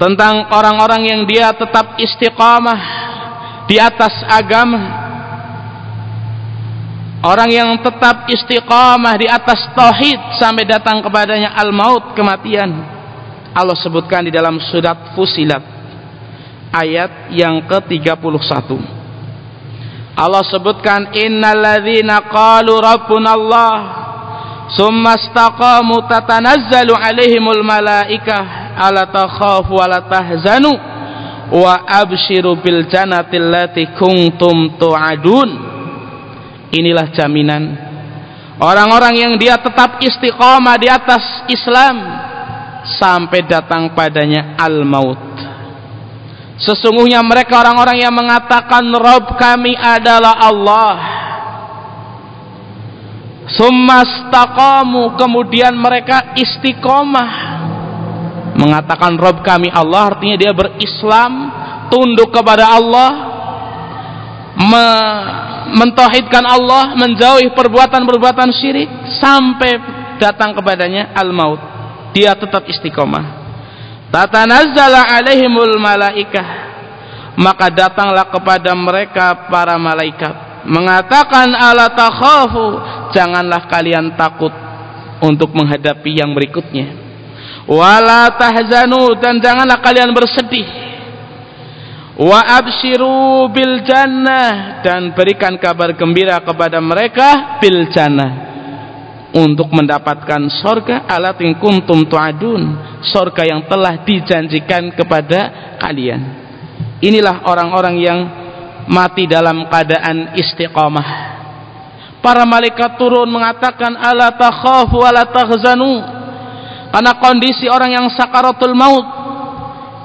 tentang orang-orang yang dia tetap istiqamah di atas agama. Orang yang tetap istiqamah di atas tauhid sampai datang kepadanya al-maut kematian. Allah sebutkan di dalam surat Fusilat ayat yang ke-31 Allah sebutkan innalladzina qalu rabbunallah summa istaqamu tatanazzalu alaihimul malaikah ala takhafu wa la tahzanu wa abshiru bil jannati allati kuntum tu'adun. Inilah jaminan orang-orang yang dia tetap istiqamah di atas Islam sampai datang padanya al-maut. Sesungguhnya mereka orang-orang yang mengatakan Rob kami adalah Allah Sumastaqamu Kemudian mereka istiqomah. Mengatakan Rob kami Allah Artinya dia berislam Tunduk kepada Allah me Mentauhidkan Allah Menjauhi perbuatan-perbuatan syirik Sampai datang kepadanya Al-Maut. Dia tetap istiqomah. Tatanazzala alaihimul malaikah. Maka datanglah kepada mereka para malaikat mengatakan ala takhafu janganlah kalian takut untuk menghadapi yang berikutnya. Wala tahzanu dan janganlah kalian bersedih. Wa abshiru bil jannah dan berikan kabar gembira kepada mereka bil jannah untuk mendapatkan sorga alatin kuntum tu'adun sorga yang telah dijanjikan kepada kalian. Inilah orang-orang yang mati dalam keadaan istiqamah. Para malaikat turun mengatakan ala takhafu ala tahzanu. Karena kondisi orang yang sakaratul maut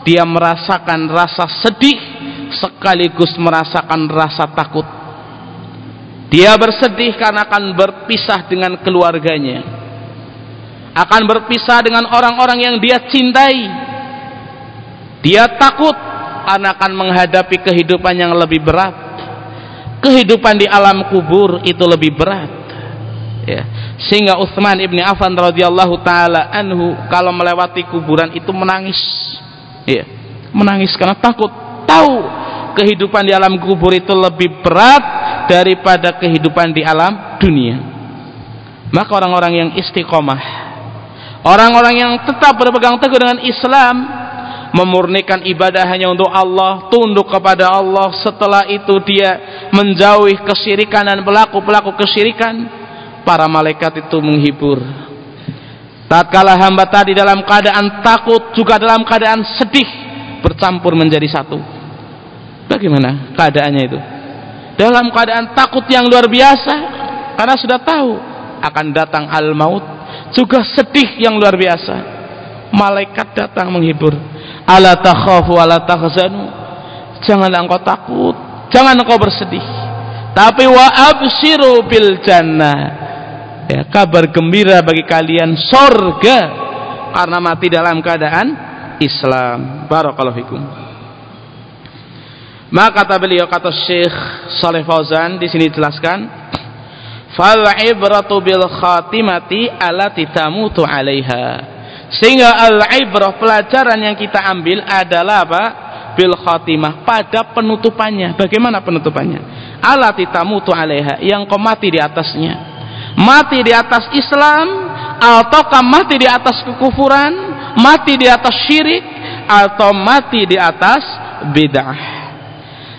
dia merasakan rasa sedih sekaligus merasakan rasa takut. Dia bersedih karena akan berpisah dengan keluarganya. Akan berpisah dengan orang-orang yang dia cintai. Dia takut karena akan menghadapi kehidupan yang lebih berat. Kehidupan di alam kubur itu lebih berat. Ya. Sehingga Utsman ibni Affan radhiyallahu taala anhu kalau melewati kuburan itu menangis. Ya. Menangis karena takut. Tahu kehidupan di alam kubur itu lebih berat daripada kehidupan di alam dunia. Maka orang-orang yang istiqomah orang-orang yang tetap berpegang teguh dengan Islam memurnikan ibadah hanya untuk Allah tunduk kepada Allah. Setelah itu dia menjauhi kesyirikan dan pelaku-pelaku kesyirikan. Para malaikat itu menghibur. Tatkala hamba tadi dalam keadaan takut juga dalam keadaan sedih bercampur menjadi satu. Bagaimana keadaannya itu? Dalam keadaan takut yang luar biasa karena sudah tahu akan datang al-maut juga sedih yang luar biasa. Malaikat datang menghibur ala takhafu ala tahzanu janganlah engkau takut. Jangan engkau bersedih. Tapi wa absiru bil jannah. Ya, kabar gembira bagi kalian sorga karena mati dalam keadaan Islam. Barakallahu fikum. Maka kata beliau kata Syekh Saleh Fauzan di sini jelaskan fal ibratu bil khatimati allati tamutu 'alaiha sehingga al ibrah pelajaran yang kita ambil adalah apa? Bil khatimah pada penutupannya. Bagaimana penutupannya? Allati tamutu 'alaiha yang kau mati di atasnya. Mati di atas Islam ataukah mati di atas kekufuran mati di atas syirik atau mati di atas bid'ah.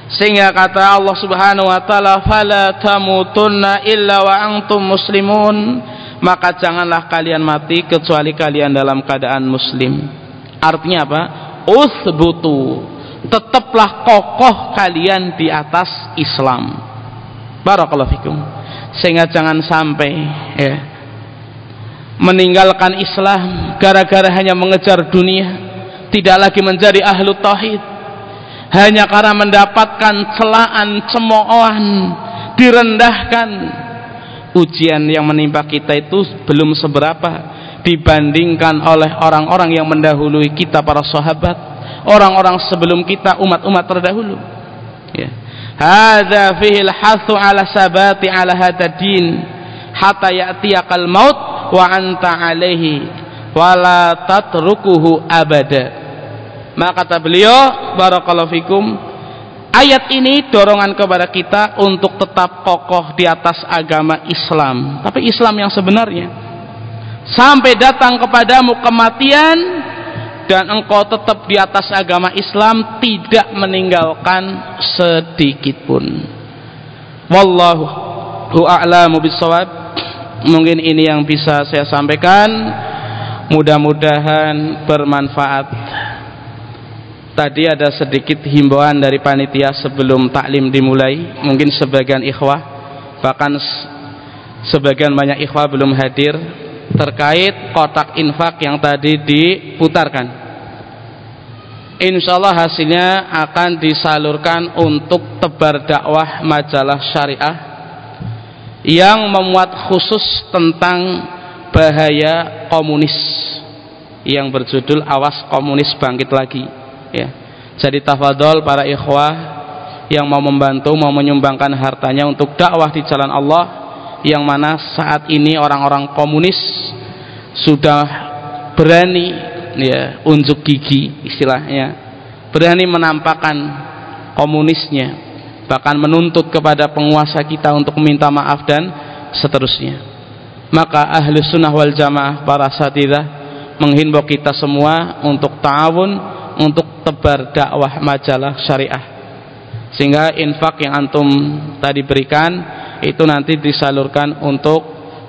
Sehingga kata Allah Subhanahu wa taala fala tamutunna illa wa antum muslimun maka janganlah kalian mati kecuali kalian dalam keadaan muslim. Artinya apa? Usbutu tetaplah kokoh kalian di atas Islam. Barakallahu fikum. Sehingga jangan sampai ya meninggalkan Islam gara-gara hanya mengejar dunia tidak lagi menjadi ahlu tauhid. Hanya karena mendapatkan celaan cemoohan direndahkan ujian yang menimpa kita itu belum seberapa dibandingkan oleh orang-orang yang mendahului kita para sahabat. Orang-orang sebelum kita umat-umat terdahulu. Ya. Hadza fihi al-hathu ala sabati ala hadha din. Hatta ya'tiyakal maut wa anta alaihi wala tatrukuhu abada. Maka kata beliau barakallahu fikum ayat ini dorongan kepada kita untuk tetap kokoh di atas agama Islam. Tapi Islam yang sebenarnya. Sampai datang kepadamu kematian dan engkau tetap di atas agama Islam tidak meninggalkan sedikit pun. Wallahu a'lamu bisawab mungkin ini yang bisa saya sampaikan. Mudah-mudahan bermanfaat tadi ada sedikit himbauan dari panitia sebelum taklim dimulai. Mungkin sebagian ikhwah bahkan sebagian banyak ikhwah belum hadir terkait kotak infak yang tadi diputarkan. Insya Allah hasilnya akan disalurkan untuk tebar dakwah majalah syariah yang memuat khusus tentang bahaya komunis yang berjudul awas komunis bangkit lagi ya. Jadi tafadol para ikhwah yang mau membantu mau menyumbangkan hartanya untuk dakwah di jalan Allah yang mana saat ini orang-orang komunis sudah berani ya unjuk gigi istilahnya. Berani menampakkan komunisnya bahkan menuntut kepada penguasa kita untuk meminta maaf dan seterusnya. Maka ahli sunnah wal jamaah para satidah menghimbau kita semua untuk ta'awun untuk tebar dakwah majalah syariah. Sehingga infak yang antum tadi berikan itu nanti disalurkan untuk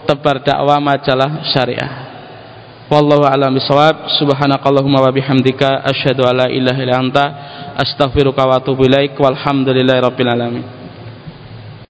tebar dakwah majalah syariah. Wallahu a'lam bisawab subhanakallahumma wa bihamdika asyhadu alla ilaha illa anta astaghfiruka wa atubu ilaik walhamdulillahi rabbil alamin